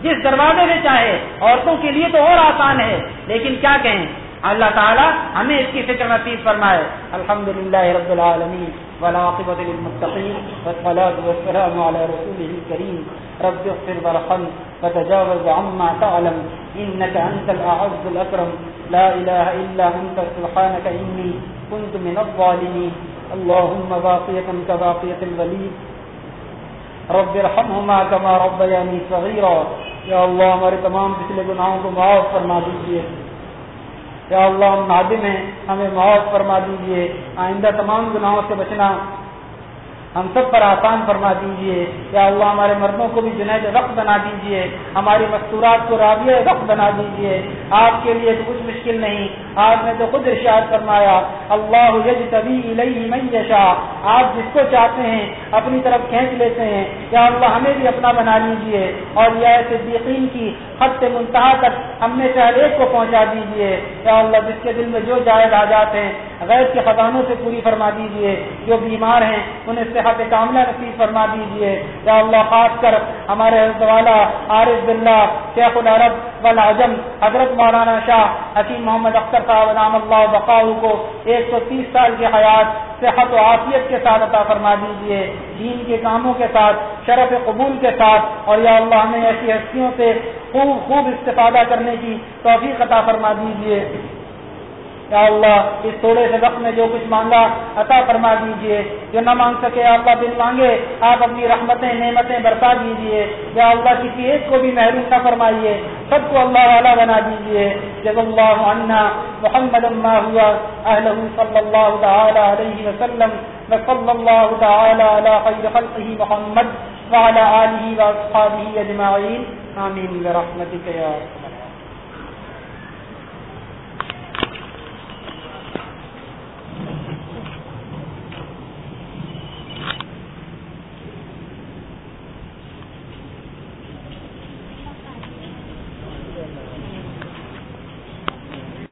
جس دروازے سے چاہے، عورتوں کے لیے تو اور آسان ہے، لیکن کیا کہیں؟ اللہ تعالیٰ ہمیں اس کی فکر نصیب فرمائے۔ الحمد للہ رب العالمین ولاقبۃ المطقین والصلاة والسلام على رسوله الكريم رب اغفر ورحم وتجاوز عما تعلم۔ انك انت الاعز الاكرم لا اله الا انت سبحانك اني كنت من الظالمين اللهم باقية كباقية الوليد رب ارحمهما كما ربياني صغيرا. یا اللہ ہمارے تمام پچھلے گناہوں کو معاف فرما دیجیے یا اللہ، ہم نادم ہیں، ہمیں معاف فرما دیجیے آئندہ تمام گناہوں سے بچنا ہم سب پر آسان فرما دیجیے یا اللہ، ہمارے مردوں کو بھی جنید وقت بنا دیجیے ہماری مستورات کو رابع وقت بنا دیجیے آپ کے لیے تو کچھ مشکل نہیں آپ نے تو خود ارشاد فرمایا، اللہ من یشا آپ جس کو چاہتے ہیں، اپنی طرف کھینچ لیتے ہیں۔ یا اللہ، ہمیں بھی اپنا بنا لیجیے اور یہ صدیقین کی حد سے منتہا تک ہم نے چاہے ایک کو پہنچا دیجیے یا اللہ، جس کے دل میں جو جائز آ جاتے ہیں غیر کے خزانوں سے پوری فرما دیجیے جو بیمار ہیں، انہیں صحت کاملہ نصیب فرما دیجیے یا اللہ، خاص کر ہمارے والا عارف بلّہ شیخ العرب والعجم حضرت مولانا شاہ حکیم محمد اختر صاحب نام اللہ بقاؤ کو ایک سو تیس سال کی حیات، صحت و عافیت کے ساتھ عطا فرما دیجیے دین کے کاموں کے ساتھ، شرف قبول کے ساتھ، اور یا اللہ ہمیں ایسی ہستیوں سے خوب خوب استفادہ کرنے کی توفیق عطا فرما دیجیے یا اللہ، اس تھوڑے سے وقت میں جو کچھ مانگا، عطا فرما دیجیے جو نہ مانگ سکے، آپ دل مانگے، آپ اپنی رحمتیں، نعمتیں برسا دیجیے یا اللہ، کسی ایک کو بھی محروم نہ فرمائیے۔ سب کو اللہ والا بنا دیجیے جب اللہ عنا محمد اللہ ہوا۔ اہل صلی اللہ تعالی علیہ وسلم۔ وصلی اللہ تعالی علی خیر خلقه محمد وعلى آله وأصحابه أجمعين آمين برحمتك يا رب.